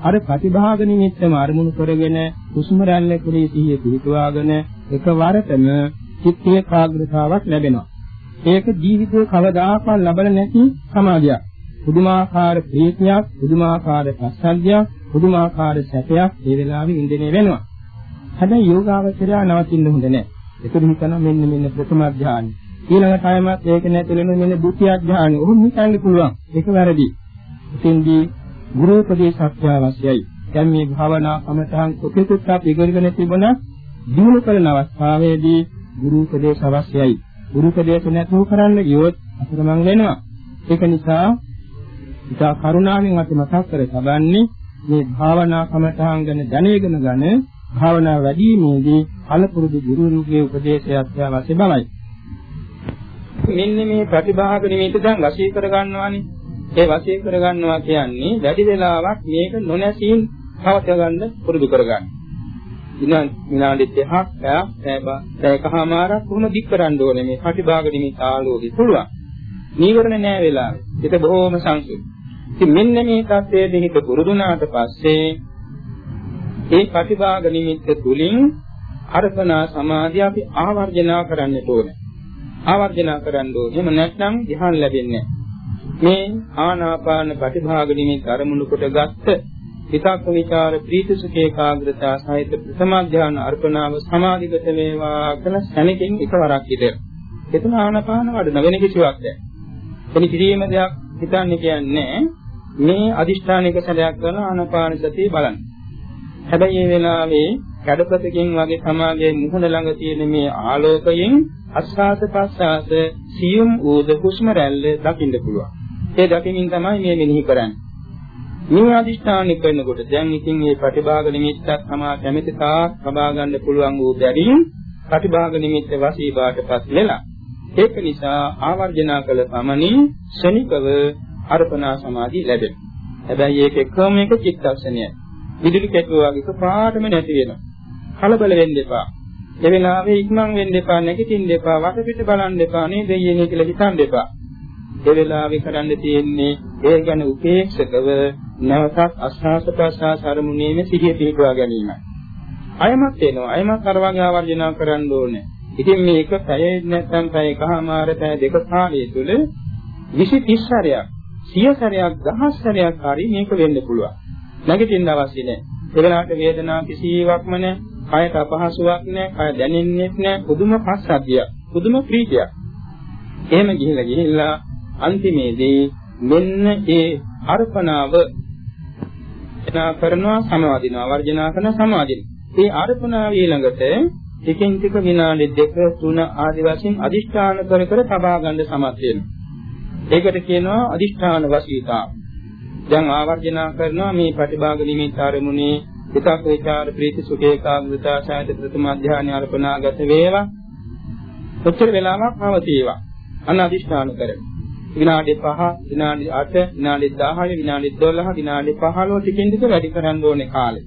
අර ප්‍රතිභාග නිමිත්තම අරමුණු කරගෙන හුස්ම රැල්ල කුලී සිහිය පිහිටුවාගෙන එකවරටම චිත්ත ඒකාග්‍රතාවක් ලැබෙනවා. ඒක ජීවිතේ කවදාකවත් ලබල නැති සමාධියක්. පුදුමාකාර ප්‍රීතියක්, පුදුමාකාර ප්‍රසන්නයක්, පුදුමාකාර සැපයක් ඒ වෙලාවේ ඉන්දිනේ වෙනවා. හැබැයි යෝගාවචරය නවතින්න හොඳ නැහැ. ඒක හිතනවා මෙන්න මෙන්න ප්‍රථම ධානය. ඊළඟ ටයිමත් ඒක නැතිලෙන මෙන්න ဒုတိ ය ධානය. ඔහොම හිතන්න පුළුවන්. ඒක වැරදි. ඉතින්දී ගුරු උපදේශක් අවශ්‍යයි. දැන් මේ භාවනා කමතහන් කොටෙකුත් අපි ඉගෙනගෙන තිබුණා දිනු කරන අවස්ථාවේදී ගුරු උපදේශ අවශ්‍යයි. ගුරු උපදේශ නැතුව කරන්න ගියොත් අතරමං වෙනවා. ඒක නිසා ඉතා කරුණාවෙන් අපි මතක් කර තබන්නේ මේ භාවනා කමතහන් ගැන දැනගෙන ගන්න භාවනා වැඩිීමේදී අලපුරුදු ගුරුරුගේ උපදේශයක් අවශ්‍ය බවයි. මෙන්න මේ ප්‍රතිභාග නිමිති දැන් වශී කර ගන්නවානේ. ඒ වශී කර ගන්නවා කියන්නේ වැඩි වෙලාවක් මේක නොනැසීන් පවත්ව ගන්න පුරුදු කරගන්න. විනාඩි 30ක් පැයකමාරක් කොහොම දික් කරන්න ඕනේ මේ ප්‍රතිභාග නිමිති ආලෝකي පුළුවන්. නීවරණ නෑ වෙලාවේ. ඒක බොහොම සංසුන්. ඉතින් මෙන්න මේ தත්ත්වයේ හිත පුරුදුනාට පස්සේ ඒ ප්‍රතිභාග නිමිත්ත තුලින් අර්පණා සමාධිය අපි ආවර්ජනා කරන්නට ඕනේ. ආවර්ජනා කරන්න ඕනේ. එහෙම නැත්නම් ධ්‍යාන ලැබෙන්නේ මේ ආනාපාන ප්‍රතිභාග නිමිත්ත අරමුණු කොට ගත්ත විතක්ක ਵਿਚාර ප්‍රීති සුඛ ඒකාග්‍රතාව සහිත ප්‍රථම ධ්‍යාන අර්පණාව සමාධිගත වේවා කියලා සැනකින් එකවරක් ඉදෙන. එතන ආනාපාන වඩන වෙන කිසිවක් නැහැ. එනි කිරීම දෙයක් හිතන්නේ කියන්නේ මේ අදිෂ්ඨානික සැලයක් කරන ආනාපාන සතිය බලන්න. හැබැයි මේ වෙලාවේ කඩපතකින් වගේ සමාගයේ මුහුණ ළඟ තියෙන මේ ආලෝකයෙන් අස්වාද ප්‍රස්වාස සියුම් ඌද හුස්ම රැල්ල දකින්න පුළුවන්. ඒ දකිමින් තමයි මේ මෙනෙහි කරන්නේ. මේ අදිෂ්ඨාන කරනකොට දැන් ඉතින් මේ ප්‍රතිභාග නිමිත්තක් තමා කැමැති තාක් සබා ගන්න පුළුවන් වූ බැරින් ප්‍රතිභාග නිමිත්ත වශී බාටපත් වෙලා ඒක නිසා ආවර්ජනා කළ පමණින් ශනිකව අර්පණා සමාධිය ලැබෙනවා. හැබැයි ඒක එකම එක චිත්තක්ෂණයයි. විදුලි කැටුව වගේ පාටම නැති වෙනවා. කලබල වෙන්න එපා. ඒ වෙලාවේ ඉක්මන් වෙන්න එපා, නැගිටින්න එපා, වටපිට බලන්න එපා, නේ දෙයියනේ කියලා හිතන්න එපා. ඒ වෙලාවේ කරන්න තියෙන්නේ ඒ ගැන උපේක්ෂකව නැවතත් අස්හාස ප්‍රසආස අරමුණේම සිහිය පිහිටුවා ගැනීමයි. අයමත් වෙනවා. අයමත් අර වගේ ආවර්ජනා කරන්න ඕනේ. ඉතින් මේක පැය නැත්නම් පැය එකමාර පැය දෙක කාලය තුල 20 30 සැරයක්, 100 සැරයක්, දහස් සැරයක් හරි මේක වෙන්න පුළුවන්. නැගිටින්න අවශ්‍ය නැහැ. ඒ වෙලාවට වේදනාවක් කිසිවක්ම නැහැ. කයට අපහසුාවක් නැහැ. කය දැනෙන්නේ නැහැ. පුදුම පස්සද්ධිය. පුදුම ප්‍රීතියක්. එහෙම ගිහිල්ලා ගිහිල්ලා අන්තිමේදී මෙන්න ඒ අර්පණාව එනා කරනවා සමාදිනවා වර්ජනා කරන සමාදින. ඒ අර්පණාව ඊළඟට ටිකෙන් ටික විනාඩි දෙක තුන ආදි වශයෙන් අදිෂ්ඨාන කර කර තබා ගන්න සමත් වෙනවා. ඒකට කියනවා අදිෂ්ඨාන වශීතාව. දැන් ආවර්ජනා කරනවා මේ ප්‍රතිභාග නිමිත්ත ආරමුණේ විතක් විචාර ප්‍රීති සුඛ ඒකාග්‍රතාව සාහිත ප්‍රථම අධ්‍යාන අර්පණාගත වේවා. කොච්චර වෙලාවක් පවතීවා. අන්න අදිෂ්ඨාන කරමු. විනාඩි 5, විනාඩි 8, විනාඩි 10, විනාඩි 12, විනාඩි 15 ටිකින් ටික වැඩි කරන්න ඕනේ කාලේ.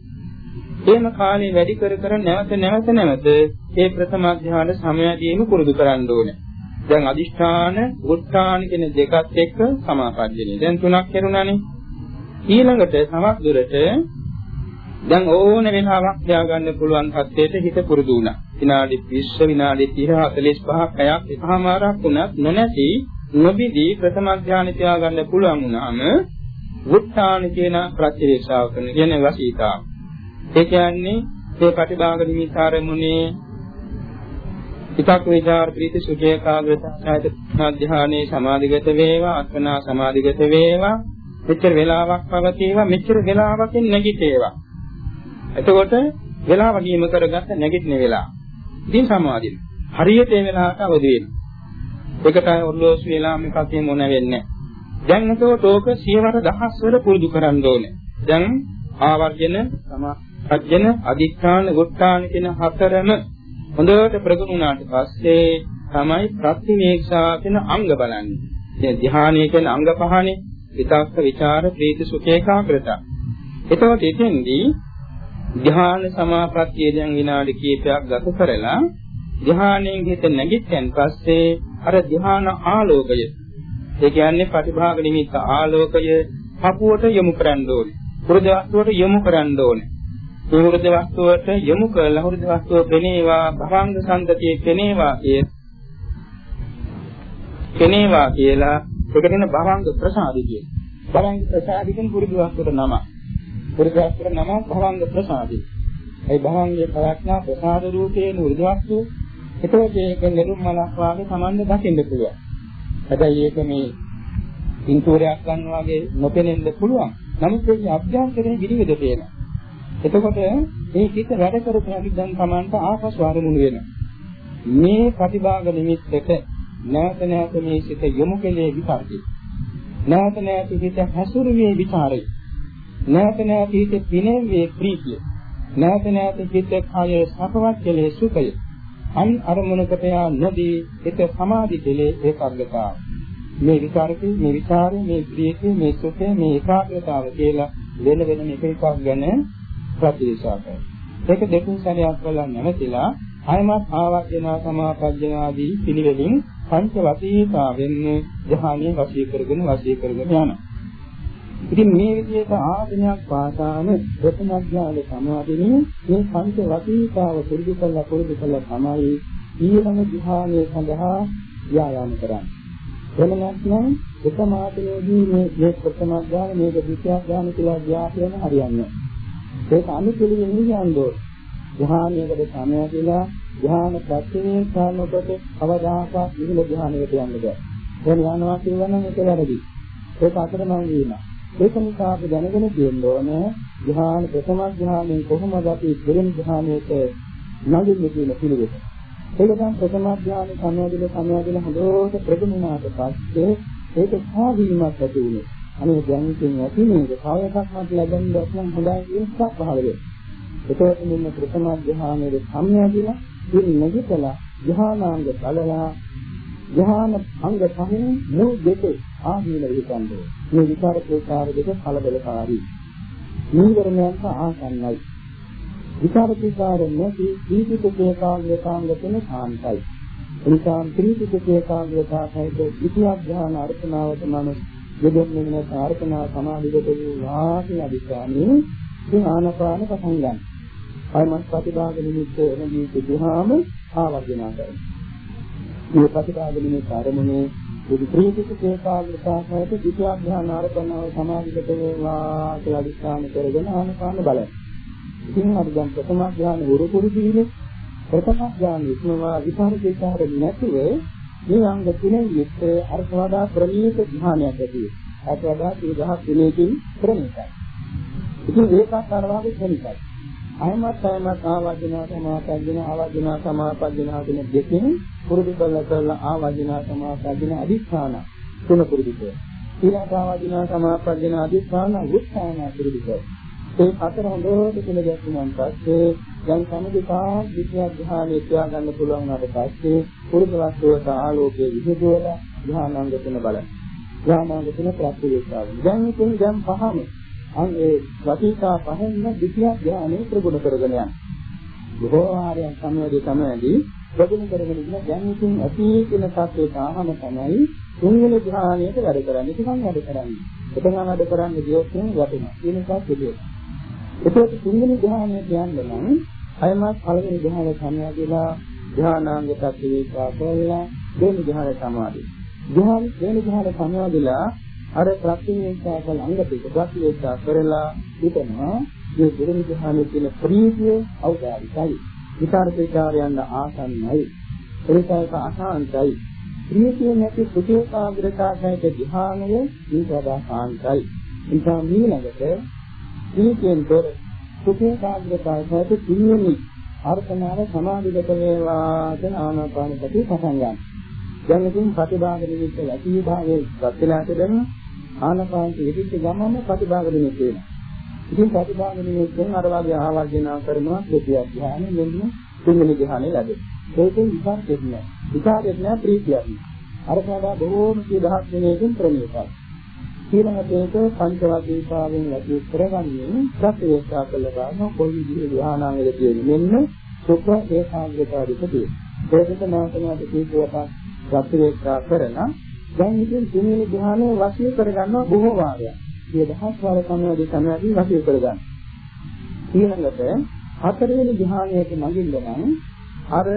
එහෙම කාලේ වැඩි කර කර නැවත නැවත නැවත මේ ප්‍රථම අධ්‍යාන සමයදීම පුරුදු කරන්න ඕනේ. දැන් අදිෂ්ඨාන, උත්තාන කියන දෙකත් එක්ක සමාපජ්ජනේ. දැන් තුනක් කරුණානේ. ඊළඟට තවත් දුරට දැන් ඕන වෙලාවක් තියාගන්න පුළුවන් තත්ත්වයට හිත පුරුදු වුණා. විනාඩි 20 විනාඩි 30 45ක් පැයක් එකමාරක් වුණත් නොනැති නොබිදී ප්‍රථම ඥාන තියාගන්න පුළුවන් වුණාම වුත්තාන කියන ප්‍රතිවේක්ෂාව කරන කියන වශීතාව. ඒ කියන්නේ මේ ප්‍රතිභාග නිමිතාරමුණේ විතක් විචාර ප්‍රීති සුඛ ඒකාග්‍රතාවයට ධානයේ සමාධිගත වේවා අත්මනා සමාධිගත වේවා. මෙච්චර වෙලාවක් පවතිවා මෙච්චර වෙලාවකින් නැගිටේවා. එතකොට වෙලාව නියම කරගත්ත නැගිටින වෙලාව. ඉතින් සමාධිය. හරියට ඒ වෙලාවට අවදි වෙනවා. ඒකටයි ඔර්ලෝසු වෙලා මේකකින් මොන වෙන්නේ දැන් එතකොට ඕක සියවර දහස්වර පුරුදු කරන්න ඕනේ දැන් ආවර්ජන සමාජන අදිඨාන ගුට්ටාන කියන හතරම හොඳට ප්‍රගුණ වුණාට පස්සේ තමයි ප්‍රතිවේක්ෂා කියන අංග බලන්නේ. දැන් ධ්‍යානයේ කියන අංග පහනේ විතක්ක ਵਿਚාර ප්‍රීති සුඛ ඒකාග්‍රතාව. එතකොට එතෙන්දී ධ්‍යාන සමාප්‍රත්‍ය දැන් විනාඩි කිහිපයක් ගත කරලා ධ්‍යානයෙන් හිත නැගිට්ටන් පස්සේ අර ධ්‍යාන ආලෝකය ඒ කියන්නේ ප්‍රතිභාග නිමිත්ත ආලෝකය පපුවට යොමු කරන්න ඕනේ. පුරුද වස්තුවට යොමු කරන්න ඕනේ. මේ හෘද වස්තුවට යොමු කරලා හෘද වස්තුව පෙනේවා භවංග සංගතිය පෙනේවා කිය. පෙනේවා කියලා ඒකට භවංග ප්‍රසාදි කිය. භවංග ප්‍රසාදි කියන පුරුදු වස්තුවට නම. පුරුදු වස්තුවට නම භවංග ප්‍රසාදි. ඒ භවංගයේ ප්‍රඥා ප්‍රසාද රූපයේ හෘද වස්තුව එතකොට ඒක නිරුම්මලක් වාගේ Tamande දකින්න පුළුවන්. හැබැයි ඒක මේ පින්තූරයක් ගන්නවා වගේ නොපෙනෙන්න පුළුවන්. නමුත් ඒ අභ්‍යන්තරයේ විනිවිද පේනවා. එතකොට මේ හිත වැඩ කරපු හැටි දැන් Tamanට ආපසු ආරමුණු වෙනවා. මේ ප්‍රතිභාග නිමිත්තට නැවත නැවත මේ සිත යොමු කෙලේ විතරයි. නැවත නැවත හිත හැසුරුවේ විචාරයි. නැවත නැවත හිත පිනෙවේ ප්‍රීතිය. නැවත නැවත හිත කය සපවත් කෙලේ සුඛය. අන් අරමුණකට යා නොදී හිත සමාධි කෙලේ ඒකාග්‍රතාව. මේ විචාරකේ මේ විචාරේ මේ ප්‍රීතිය මේ සුඛය මේ ඒකාග්‍රතාව කියලා වෙන වෙනම එක එකක් ගැන ප්‍රතිවිසා කරනවා. ඒක දෙතුන් සැරයක් කළා නැවතිලා ආයමත් ආවර්ජනා සමාපජ්ජන ආදී පිළිවෙලින් පංච වසීතාවෙන් ධ්‍යානිය වශී කරගෙන වශී කරගෙන යනවා. ඉතින් මේ විදිහට ආධිනයක් පාසාම ප්‍රථම ඥාන සමාධිනේ මේ පංච වසීතාව පුරුදු කළා පුරුදු කළා තමයි ඊළඟ ධ්‍යානය සඳහා ව්‍යායාම කරන්නේ. එහෙම නැත්නම් එකම ආතනයේදී මේ මේ ප්‍රථම ඥාන මේක දෙතිය ඥාන කියලා ව්‍යාප්තියම හරියන්නේ නැහැ. ඒක අනුපිළිවෙලින් යන්නේ. ධ්‍යානයකට සමයදලා ධ්‍යාන ප්‍රත්‍යයෙන් කාමකට අවදාහක විහිල ධ්‍යානයකට යන්න බෑ. එහෙම යනවා කියවනම් ඒක වැරදි. ඒක අතරමං වීම. ඒක නිසා අපි දැනගෙන තියෙන්න ඕනේ ධ්‍යාන ප්‍රථම ධ්‍යානයේ කොහොමද අපි දෙවෙනි ධ්‍යානයට නගින්නේ කියන පිළිවෙත. ඒක තමයි ප්‍රථම ධ්‍යානයේ සමයදලා සමයදලා හොඳට ප්‍රගුණනාට පස්සේ ඒක සාධීමක් ඇති වෙනවා. අනේ දැන් ඉතින් ඇති නේද? තව එකක් මට ලැබෙන්න නම් හොඳයි ඉස්සක් පහළ වෙනවා. ඒකත් මෙන්න ප්‍රථම ධ්‍යානයේ සම්යදිලා ඉතින් නැගිටලා ධ්‍යානාංග බලලා ධ්‍යාන අංග පහෙන් මුල් දෙක ආදීන විකන්නේ. මේ විකාර ප්‍රකාර දෙක කලබලකාරී. නීවරණයන්ට ආසන්නයි. විකාර ප්‍රකාර නැති දීපිත ඒකාග්‍රතාංග තුන සාන්තයි. එනිසා ත්‍රිපිටක ඒකාග්‍රතාවයිද ඉතිහාස ධ්‍යාන අර්ථනාවට මනස යෙදෙන්නේ නැ ප්‍රාර්ථනා සමාධිගත වූ වාසි අධිකාමී ඉතින් ආනපාන පටන් ගන්න. අයමත් ප්‍රතිභාග නිමිත්ත එනදී සිදුහාම ආවර්ජනා කරනවා. මේ ප්‍රතිභාග නිමිත්ත ආරමුණේ බුදු ප්‍රීතික ඒකාග්‍රතාවයට විද්‍යා ඥාන ආරපණව සමාධිගත වේවා කියලා අධිෂ්ඨාන කරගෙන ආනපාන බලන්න. ඉතින් අපි දැන් ප්‍රථම ඥාන වරු පුරුදුනේ ප්‍රථම ඥාන ඉක්මවා විපාක නැතුව මේ අංග තුනෙන් යුක්ත අර්ථ වඩා ප්‍රණීත ධ්‍යානයක් ඇති වෙනවා. අර්ථ වඩා 3000 දිනකින් ප්‍රණීතයි. ඉතින් ඒකත් අර වගේ ප්‍රණීතයි. අයමත් අයමත් ආවදින සමාපදින ආවදින සමාපදින ආදින දෙකෙන් පුරුදු කරලා කරලා ආවදින සමාපදින අදිස්ථාන තුන පුරුදු කරනවා. ඊළඟ ආවදින සමාපදින අදිස්ථාන උත්සාහන පුරුදු කරනවා. ඒ හතර හොඳට කියලා ගැස්ුණාන් පස්සේ දැන් සමදිකා විද්‍යා ධ්‍යානයේ තියාගන්න පුළුවන් වුණාට පස්සේ පුරුදු වස්තුවට ආලෝකයේ විහිදුවලා ධ්‍යානාංග තුන බලන්න. ධ්‍යානාංග තුන ප්‍රතිවේක්ෂාව. දැන් ඉතින් දැන් පහම අන් ඒ වටිකා පහෙන්ම විද්‍යා ධ්‍යානයේ ප්‍රගුණ කරගෙන යන. බොහෝ ආරයන් සමයේදී තමයි ප්‍රගුණ කරගෙන ඉන්න දැන් ඉතින් අතී කියන සත්‍යයට ආහම තමයි තුන්වෙනි ධ්‍යානයට වැඩ කරන්නේ. ඉතින් වැඩ කරන්නේ. එතන වැඩ කරන්නේ දියොත් වටිනවා. කියන එකක් පිළිවෙල. ඒකත් තුන්වෙනි ධ්‍යානයට යන්න නම් අයමත් පළවෙනි ධ්‍යානය සමයදලා ධ්‍යානාංග ප්‍රතිවේක්ෂා කරලා දෙවෙනි ධ්‍යාන සමාධි. ධ්‍යාන දෙවෙනි ධ්‍යාන සමාධිලා අර ප්‍රතිවේක්ෂා කළ අංග ටික ප්‍රතිවේක්ෂා කරලා හිතනවා මේ දෙවෙනි ධ්‍යානයේ තියෙන ප්‍රීතිය අවදාරිකයි. විචාර විචාරයන් ආසන්නයි. ඒකයි අසාන්තයි. ප්‍රියසිය නැති සුඛේකාග්‍රතාවයට ධ්‍යානය ඊට වඩා සාන්තයි. නිසා ඊළඟට ප්‍රියසියෙන් තොර සුඛේකාග්‍රතාවයට පිළිවෙමි අර්ථනාව සමාධිගත වේවා කියන ආනාපාන සතිය පටන් ගන්න. දැන් ඉතින් ප්‍රතිභාග නිමිත්ත ඇති භාවයේ ගතලාට දැන් ආනාපාන ඉදිරිට ගමම ප්‍රතිභාග නිමිත්ත වෙනවා. ඉතින් ප්‍රතිභාග නිමිත්තෙන් අර වගේ ආවර්ජන කරනවා දෙතිය ධ්‍යානෙ මෙන්න තුන්වෙනි ධ්‍යානෙ ලැබෙනවා. ඒකෙන් විකාරයක් නෑ. විකාරයක් නෑ ප්‍රීතියක් නෑ. අර කඩා බොහෝම කී දහස් දිනයකින් ප්‍රණීතයි. ඊළඟට ඒක පංචවාදීපාවෙන් ඇති කරගන්නේ ප්‍රතිවේක්ෂා කළ ගන්න කොයි විදිහේ ධ්‍යානාංගද කියන්නේ මෙන්න සුඛ ඒකාග්‍රතාවයකදී. ඒකට නාමකමද කීකවට ප්‍රතිවේක්ෂා කරලා දැන් ඉතින් තුන්වෙනි ධ්‍යානය වශී කරගන්නවා බොහෝ වාරයක්. මේ දහස් වාර සමයදී තමයි වශී කරගන්නේ. ඊළඟට හතරවෙනි ධ්‍යානයට නගින්න නම් අර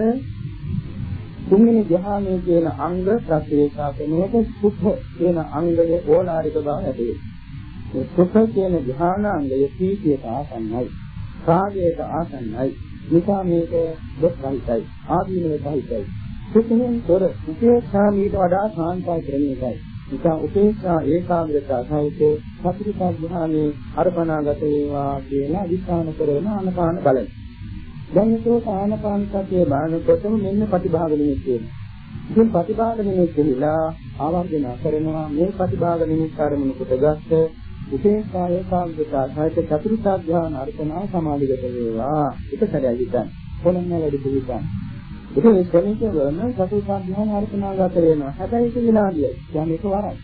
තුන්වෙනි ධ්‍යානයේ කියන අංග ප්‍රතිවේක්ෂා කරනකොට සුඛ කියන අංගයේ ඕලාරික බව ඇති වෙනවා. සුඛ කියන ධ්‍යානාංගය සීතියට ආසන්නයි. රාගයට ආසන්නයි. නිසා මේක දුක් රහිතයි. ආදීනව රහිතයි. සුඛයෙන් තොර උපේක්ෂා මීට වඩා සාන්තයි ක්‍රමයකයි. නිසා උපේක්ෂා ඒකාග්‍රතාව සහිත සතිපට්ඨාන ධ්‍යානයේ අර්පණාගත වේවා කියලා අධිෂ්ඨාන කරන ආනපාන බලයි. දැන් ඒක ආනපාන සතිය බලනකොටම මෙන්න ප්‍රතිභාග නිමිති වෙනවා. ඉතින් ප්‍රතිභාග නිමිති විලා ආවර්ජන කරනවා මේ ප්‍රතිභාග නිමිති ආරමුණු කොටගත්ත උපේක්ෂා ඒකාග්‍රතාව සහිත චතුර්ථ ධ්‍යාන අර්පණා සමාධිගත වේවා. එක සැරයි හිතන්න. කොළොන්න වැඩි පිළිගන්න. ඉතින් මේ ක්‍රමයක වරන චතුර්ථ ධ්‍යාන අර්පණාගත වෙනවා. හැබැයි ඒක විනාඩියයි. කියන්නේ ඒක වරයි.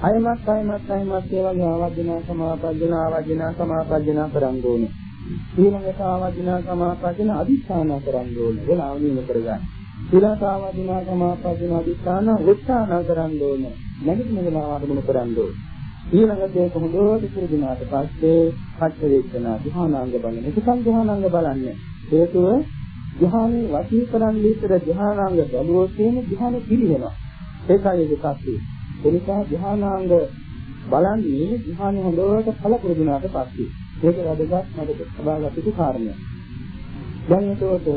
අයමත් අයමත් අයමත් ඒ වගේ ආවර්ජන සමාපජන ආවර්ජන සමාපජන කරන් ඕනේ. ඊළඟට ආවදිනා සමාපදින අදිස්ථාන කරන්න ඕනේ. වෙලාව නිම කරගන්න. ඊළඟට ආවදිනා සමාපදින අදිස්ථාන උත්සාහන කරන්න ඕනේ. නැගිටින වෙලාව අරමුණු කරන්න ඕනේ. ඊළඟට ඒක හොඳට පුරුදුනාට පස්සේ පච්ච වේදනා ධ්‍යානාංග බලන. එකකන් ධ්‍යානාංග බලන්නේ. හේතුව ධ්‍යානේ වශී කරන් විතර ධ්‍යානාංග බැලුවොත් එහෙම ධ්‍යාන පිළිවෙනවා. ඒකයි ඒක සත්‍යය. ඒ නිසා ධ්‍යානාංග බලන්නේ ධ්‍යාන හොඳට ඵල පුරුදුනාට පස්සේ. ඒක වැදගත් මට සබාගත යුතු කාරණයක්. දැන් එතකොට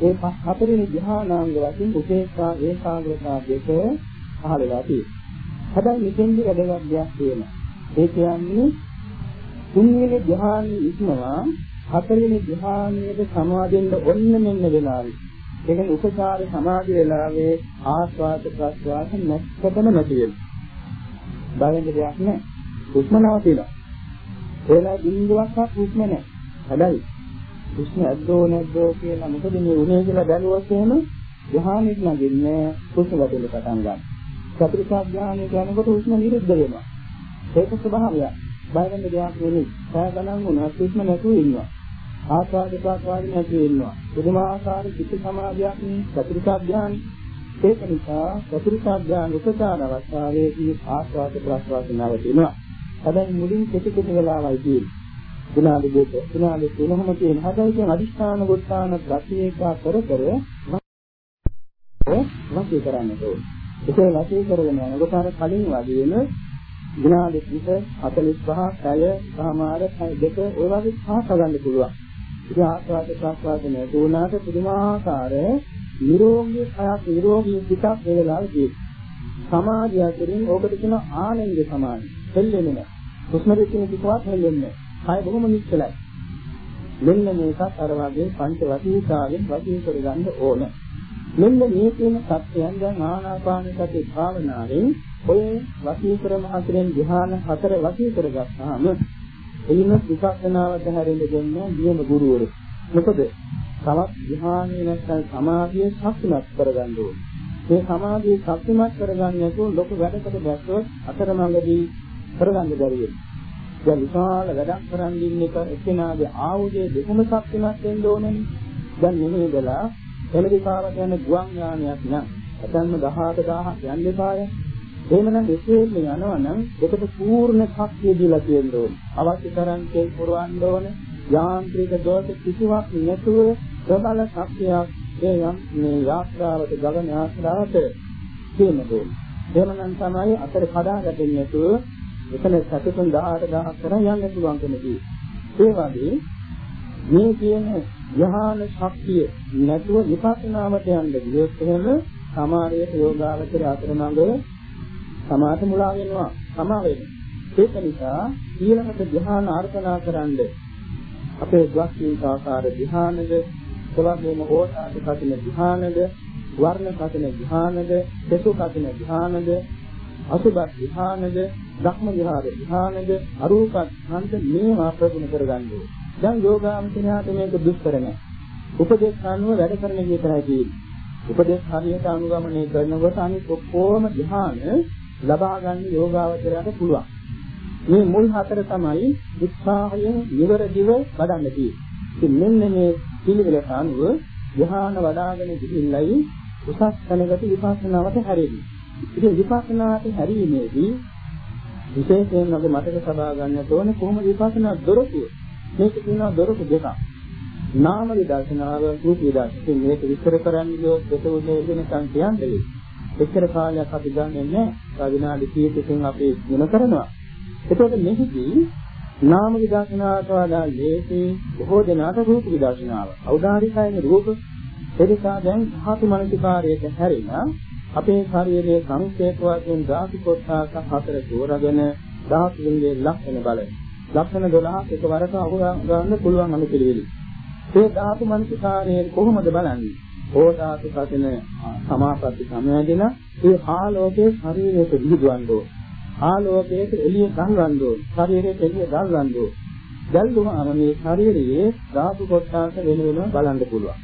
ඒ හතරෙනි ධ්‍යානාංග වශයෙන් උපේක්ෂා ඒකාග්‍රතාව දෙක පහළලා තියෙනවා. හැබැයි මෙතෙන්දි වැදගත් දෙයක් තියෙනවා. ඒ කියන්නේ තුන්වෙනි ධ්‍යානෙ ඉක්මවා හතරවෙනි ධ්‍යානයේ සමාදෙන්න ඔන්න මෙන්න වෙලාවේ. ඒ කියන්නේ උපචාර සමාධි වෙලාවේ ආස්වාද ප්‍රස්වාස නැත්තම නැති වෙනවා. බලන්න දෙයක් නැහැ. හුස්ම නවතිනවා. ඒලා බින්දුවක්වත් හුස්ම නැහැ. හැබැයි හුස්ම ඇද්දෝ නැද්දෝ කියලා මොකද මේ උනේ කියලා බැලුවොත් එහෙම ධ්‍යානෙත් නැගින්නේ හුස්ම වැටෙන්න පටන් ගන්නවා. චතුර්ථ ධ්‍යානෙ කියනකොට හුස්ම නිරුද්ධ වෙනවා. ඒක ස්වභාවයක්. බය වෙන්න දෙයක් නෙවෙයි. සෑ ගණන් වුණා හුස්ම නැතුව ඉන්නවා. ආස්වාද ප්‍රාස්වාද නැතුව ඉන්නවා. පුදුමාකාර චිත්ත සමාධියක් නේ චතුර්ථ ධ්‍යානෙ. ඒක නිසා චතුර්ථ ධ්‍යාන උපචාර අවස්ථාවේදී ආස්වාද ප්‍රාස්වාද නැවතිනවා. හැබැයි මුලින් කෙටි කෙටි වෙලාවයි තියෙන්නේ. විනාඩි දෙක විනාඩි තුනම තියෙන. හැබැයි කියන අදිස්ථාන ගොත්තාන ප්‍රතිේකා කර කර වාසිය කරන්න ඕනේ. ඒකේ වාසිය කරගෙන යනකොට අර කලින් වගේම විනාඩි 30 45 පැය සමාර දෙක ඔය වගේ පාස ගන්න පුළුවන්. ඉතින් ආස්වාද ප්‍රාස්වාද නැතුණාට පුදුමාකාර නිරෝගී කයක් නිරෝගී පිටක් වේලාවේ තියෙනවා. සමාධිය අතරින් ඕකට කියන ආනන්ද සමාධිය. හෙල්ලෙන්නේ නැහැ. හුස්ම දෙකේ පිටවත් හෙල්ලෙන්නේ නැහැ. කය බොහොම නිශ්චලයි. මෙන්න මේකත් අර වගේ පංච වශීකාවෙන් වශී කරගන්න ඕන. මෙන්න මේ කියන සත්‍යයන් දැන් ආනාපාන සති භාවනාවෙන් ඔය වශී කරම හතරෙන් ධ්‍යාන හතර වශී කරගත්තාම එළිම විපස්සනාවට හැරෙන්න දෙන්නේ නියම ගුරුවරු. මොකද තවත් ධ්‍යානෙ නැත්නම් සමාධිය ශක්තිමත් කරගන්න ඕනේ. මේ සමාධිය ශක්තිමත් කරගන්න නැතුව ලොකු වැඩකට දැස්සොත් අතරමඟදී කරගන්න බැරි වෙනවා. දැන් විශාල වැඩක් කරන් ඉන්න එක එක්කෙනාගේ ආයුධයේ දෙකම ශක්තිමත් වෙන්න ඕනනේ. දැන් මෙහෙදලා එමෙරිකාවට යන ගුවන් යානයක් නම් අතන්ම 18000ක් යන්න එපාය. එහෙමනම් එසේම යනවා නම් ඒකට පූර්ණ ශක්තිය දීලා තියෙන්න ඕනේ. අවශ්‍ය තරම් තෙල් පුරවන්න ඕනේ. යාන්ත්‍රික දෝෂ කිසිවක් නැතුව ප්‍රබල ශක්තියක් ඒ යම් මේ යාත්‍රාවට ගමන යාත්‍රාවට තියෙන්න ඕනේ. එහෙමනම් තමයි අතර කඩාගැටෙන්නේ නැතුව එතන සතුටුන් 18000ක් කරන් යන්න පුළුවන් කෙනෙකුයි. ඒ වගේ මේ කියන ධ්‍යාන ශක්තිය නැතුව විපස්සනාවට යන්න ගියොත් එහෙම සමාධියට යෝගාවචර අතරමඟ සමාත මුලා වෙනවා. සමා වෙනවා. ඒක නිසා ඊළඟට ධ්‍යාන අර්පණා කරන්න අපේ ද්වස්තික ආකාර ධ්‍යානද එවැගේම ඕඨාට කටින ධ්‍යානද වර්ණ කටින ධ්‍යානද දසු කටින ධ්‍යානද අසුබ ධ්‍යානද ධක්ම විහාර ධ්‍යානද අරූප හන්ත මේවා ප්‍රගුණ කරගන්නේ. දැන් යෝගාමචරයාට මේක දුෂ්කර නැහැ උපදේශ අනුව වැඩ කරන විතරයි තියෙන්නේ උපදේශ හරියට අනුගමනය කරනකොට අනිත් ඔක්කොම ධ්‍යාන ලබා ගන්න යෝගාවචරයට පුළුවන් මේ මුල් හතර තමයි උත්සාහය නිවරදිව වඩන්න තියෙන්නේ. ඉතින් මෙන්න මේ පිළිවෙලට අනුව ධ්‍යාන වඩාගෙන ගිහිල්ලයි උසස් තැනකට විපස්සනාවට හැරෙන්නේ. ඉතින් විපස්සනාවට හැරීමේදී විශේෂයෙන් අපි මතක තබා ගන්නට ඕනේ කොහොමද විපස්සනා දොරටුව. මේක තියෙනවා දොරටු දෙකක්. නාම විදර්ශනාව රූප විදර්ශන. මේක විස්තර කරන්න ගියොත් දෙක උදේ වෙනකන් කියන්නේ. එච්චර කාලයක් අපි ගන්නෙ නැහැ. විනාඩි 30කින් අපි ගුණ කරනවා. එතකොට මෙහිදී නාම විදර්ශනාවට වඩා ලේසි බොහෝ දෙනාට රූප විදර්ශනාව. අවදාරිකයන රූප එනිසා දැන් ධාතු මනසිකාරයට හැරිලා අපේ ශරීරයේ සංකේත වශයෙන් ධාතු කොටස හතර තෝරාගෙන ධාතුන්ගේ ලක්ෂණ බලන. ලක්ෂණ 12 එකවරට අහුවා ගන්න පුළුවන් අනුපිළිවෙලයි. ඒ ධාතු මනසිකාරයේ කොහොමද බලන්නේ? ඕධාතු කසින සමාපatti සමයදෙන ඒ ආලෝකයේ ශරීරයට විදුවන්න ඕනේ. ආලෝකයට එළිය ගල්වන්න ඕන. ශරීරයට එළිය ගල්වන්න ඕන. දැල්ුවාම මේ ශරීරයේ ධාතු කොටස වෙන වෙනම බලන්න පුළුවන්.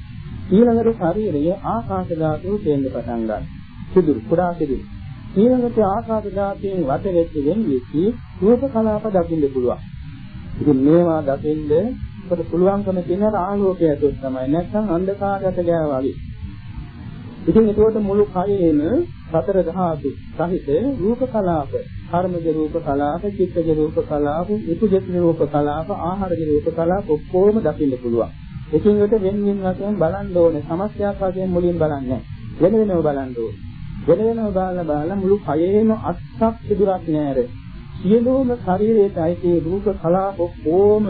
ඊළඟට ශරීරයේ ආකාශ ධාතුව තේන්න පටන් ගන්නවා. සිදුරු කුඩා සිදුරු. ඊළඟට ආකාශ ධාතුවෙන් වට වෙච්ච වෙන්විච්චි රූප කලාප දකින්න පුළුවන්. ඉතින් මේවා දකින්න අපට පුළුවන්කම තියෙන ආලෝකය ඇතුළත තමයි නැත්නම් අන්ධකාරයට ගෑවා වගේ. ඉතින් ඒකට මුළු කයෙම සතර ධාතු සහිත රූප කලාප කර්මජ රූප කලාප, චිත්තජ රූප කලාප, උපජත් රූප කලාප, ආහාරජ රූප කලාප ඔක්කොම දකින්න පුළුවන්. එකින් එක වෙන වෙන වශයෙන් බලන්න ඕනේ. සමස්තයක් වශයෙන් මුලින් බලන්නේ වෙන වෙනම බලන්න ඕනේ. වෙන වෙනම බලලා බලලා මුළු කයේම අස්සක් සිදුරක් නෑර. සියලුම ශරීරයට අයිති රූප කලාප ඔක්කොම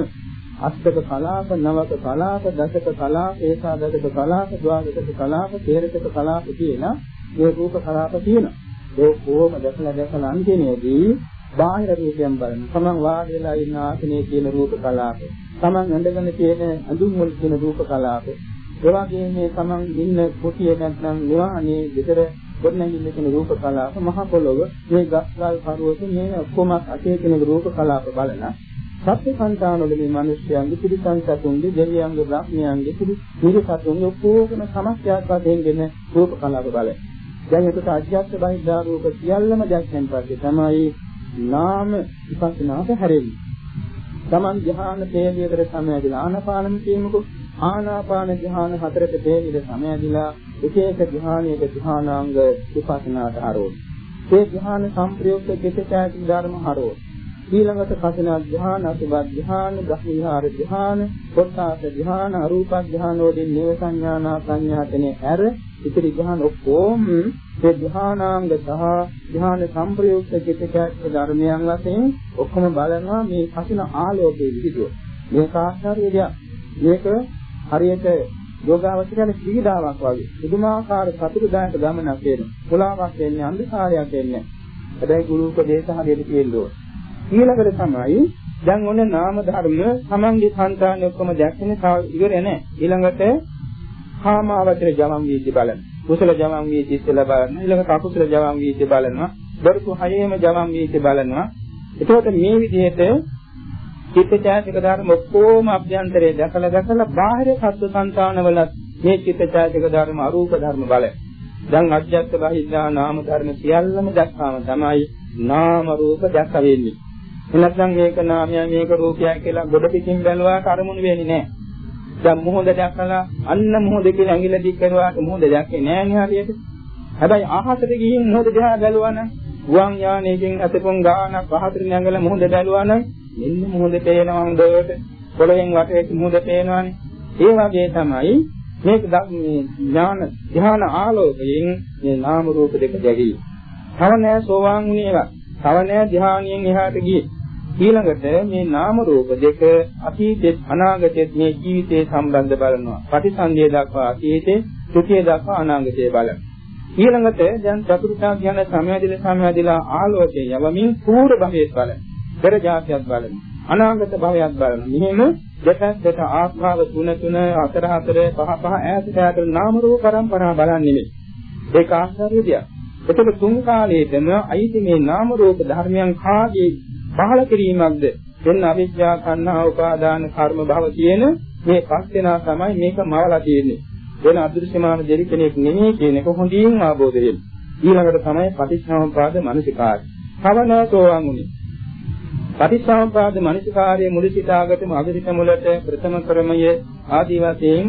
අෂ්ටක කලාප, නවක කලාප, දසක කලාප, ඒකාදසක කලාප, ද්වාදසක කලාප, තේරසක කලාප කියන මේ රූප කලාප තියෙනවා. ඒ කොහොම දැකලා දැකලා අන්තිමේදී බාහිර රූපයන් බලන. තමන් වාඩි වෙලා ඉන්න ආසනයේ තියෙන රූප කලාප. තමන් ඇඳගෙන තියෙන අඳුම් වල තියෙන රූප කලාප. ඒ වගේම මේ තමන් ඉන්න කුටිය නැත්නම් නිවාහනේ විතර ගොඩනැගිල්ල තියෙන රූප කලාප මහ පොළොව මේ ගස්ගල් පර්වත මේ ඔක්කොම අතේ තියෙන රූප කලාප බලන සත්‍ය සංතානවල මේ මිනිස්යන්ගේ පිළිසං සතුන්ගේ දෙවියන්ගේ බ්‍රහ්මයන්ගේ පිළිසතුන්ගේ ඔක්කොම සමස්තයක් වශයෙන් ගෙන රූප කලාප බලන දැන් ඒකට අධ්‍යාත්ම බහිද්ධා රූප සියල්ලම දැක්කෙන් පස්සේ තමයි නාම විපස්සනාට හැරෙන්නේ. Taman ධ්‍යාන තේලියකට සමයදලා ආනාපානම කියමුකෝ. ආනාපාන ධ්‍යාන හතරට තේලියද සමයදලා එක එක ධ්‍යානයක ධ්‍යානාංග විපස්සනාට හරවන. ඒ ධ්‍යාන සංප්‍රයුක්ත චිත්තචෛතසික ධර්ම හරවන. ඊළඟට කසින ධ්‍යාන, අසුබ ධ්‍යාන, ගහවිහාර ධ්‍යාන, පොට්ටාස ධ්‍යාන, අරූප ධ්‍යාන වලින් නේව සංඥානා සංඥාතනේ ඇර ඉතිරි ධ්‍යාන ඔක්කොම ඒ ධ්‍යානාංග සහ ධ්‍යාන සංප්‍රයුක්ත චිත්තචෛතසික ධර්මයන් වශයෙන් ඔක්කොම බලනවා මේ කසින ආලෝකයේ විදිහට. මේක ආශ්චර්යයක්. මේක හරියට යෝගාවචරයේ සීඩාවක් වගේ. පුදුමාකාර සතුටුදායක ගමනක් වෙනවා. පුලාවක් වෙන්නේ අන්ධකාරයක් වෙන්නේ. හැබැයි ගුරු උපදේශ හරියට කියනවා. ඊළඟට තමයි දැන් ඔන්න නාම ධර්ම තමන්ගේ සංකාණය ඔක්කොම දැක්කම ඉවර නැහැ. ඊළඟට කාමාවචර ජවම් වීති බලන. කුසල ජවම් වීති ඉස්සෙල්ලා බලනවා. ඊළඟට අකුසල ජවම් වීති බලනවා. දරුතු හයේම ජවම් වීති බලනවා. එතකොට මේ විදිහට චිත්තචෛතසික ධර්ම ඔක්කොම අභ්‍යන්තරයේ දැකලා දැකලා බාහිර සත්ව සංතානවල මේ චිත්තචෛතසික ධර්ම අරූප ධර්ම බලය. දැන් අධ්‍යාත්ම බහිද්ධා නාම ධර්ම සියල්ලම දැක්කාම තමයි නාම රූප දැක වෙන්නේ. එනත්නම් මේක නාමය මේක රූපය කියලා ගොඩ පිටින් බැලුවාට අරමුණු වෙන්නේ නැහැ. දැන් මොහොත දැකලා අන්න මොහොත කියලා ඇඟිල්ල දික් කරුවාට මොහොත දැක්කේ නැහැ නේ හරියට. හැබැයි අහසට ගිහින් මොහොත දිහා බැලුවා නම් ගුවන් යානයකින් අතපොන් ගානක් අහසට නැංගලා මොහොත බැලුවා නම් මෙන්න මොහොත පේනවා හොඳට. පොළවෙන් වටේ මොහොත පේනවානේ. ඒ වගේ තමයි මේක ඥාන ධ්‍යාන ආලෝකයෙන් මේ නාම රූප දෙක දැකී. තව නෑ සෝවාන් වුණේවා. තව නෑ ධ්‍යානියෙන් එහාට ගියේ. ඊළඟට මේ නාම රූප දෙක අතීතෙත් අනාගතෙත් මේ ජීවිතේ සම්බන්ධ බලනවා. ප්‍රතිසන්දිය දක්වා අතීතේ, ත්‍ෘතිය දක්වා අනාගතේ බලනවා. ඊළඟට දැන් චතුර්ථ ඥාන සමයදිලා සමයදිලා ආලෝකයේ යවමින් පූර්ව භවයේ බලන. පෙර જાතියක් බලන. අනාගත භවයක් බලන. මෙහෙම දෙකකට ආස්භාව තුන තුන හතර හතර පහ පහ ඈතට ඈතට නාම රූප පරම්පරා බලන්නේ නෙමෙයි. ඒක ආශ්චර්ය දෙයක්. එතකොට තුන් කාලයේදම අයිති මේ නාම රූප ධර්මයන් කාගේ පහළ කිරීමක්ද? එන්න අවිද්‍යා කන්නා උපාදාන කර්ම භව කියන මේ පස් දෙනා තමයි මේක මවලා තියෙන්නේ. වෙන අදෘශ්‍යමාන දෙවි කෙනෙක් නෙමෙයි කියන එක හොඳින් ආબોධ වෙනවා. ඊළඟට තමයි පටිච්චසමුප්පාද මනසිකාරය. කවනාසෝවන් උනේ. පටිච්චසමුප්පාද මනසිකාරයේ මුල සිතාගටම අගසිත මුලට ප්‍රථම ක්‍රමය ආදි වශයෙන්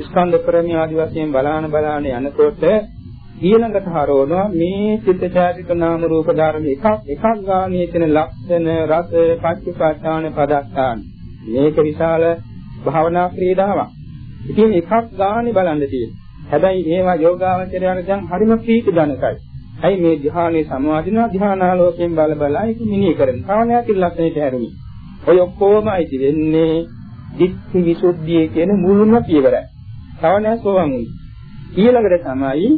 ස්කන්ධ ක්‍රමය ආදි වශයෙන් බලාන බලාන යනකොට ඊළඟට හරවනවා මේ චිත්තචෛතසික නාම රූප ධර්ම එකක් එකක් ගානේ තියෙන ලක්ෂණ රස පච්චපට්ඨාන පදස්ථාන මේක විශාල භාවනා ක්‍රීඩාවක්. ඉතින් එකක් ගානේ බලන්න තියෙනවා. හැබැයි මේවා යෝගාවචරයට දැන් හරිම ප්‍රීති ධනකයි. ඇයි මේ ධ්‍යානයේ සමාධිනා ධ්‍යානාලෝකයෙන් බල බලා ඒක මිනී කරන. භාවනාවේ ලක්ෂණයට හැරුණි. ඔය ඔක්කොම අයිති වෙන්නේ දික්ඛි විසුද්ධිය කියන මුල්ම පියවරයි. භාවනාව සෝවන් වුණා. ඊළඟට තමයි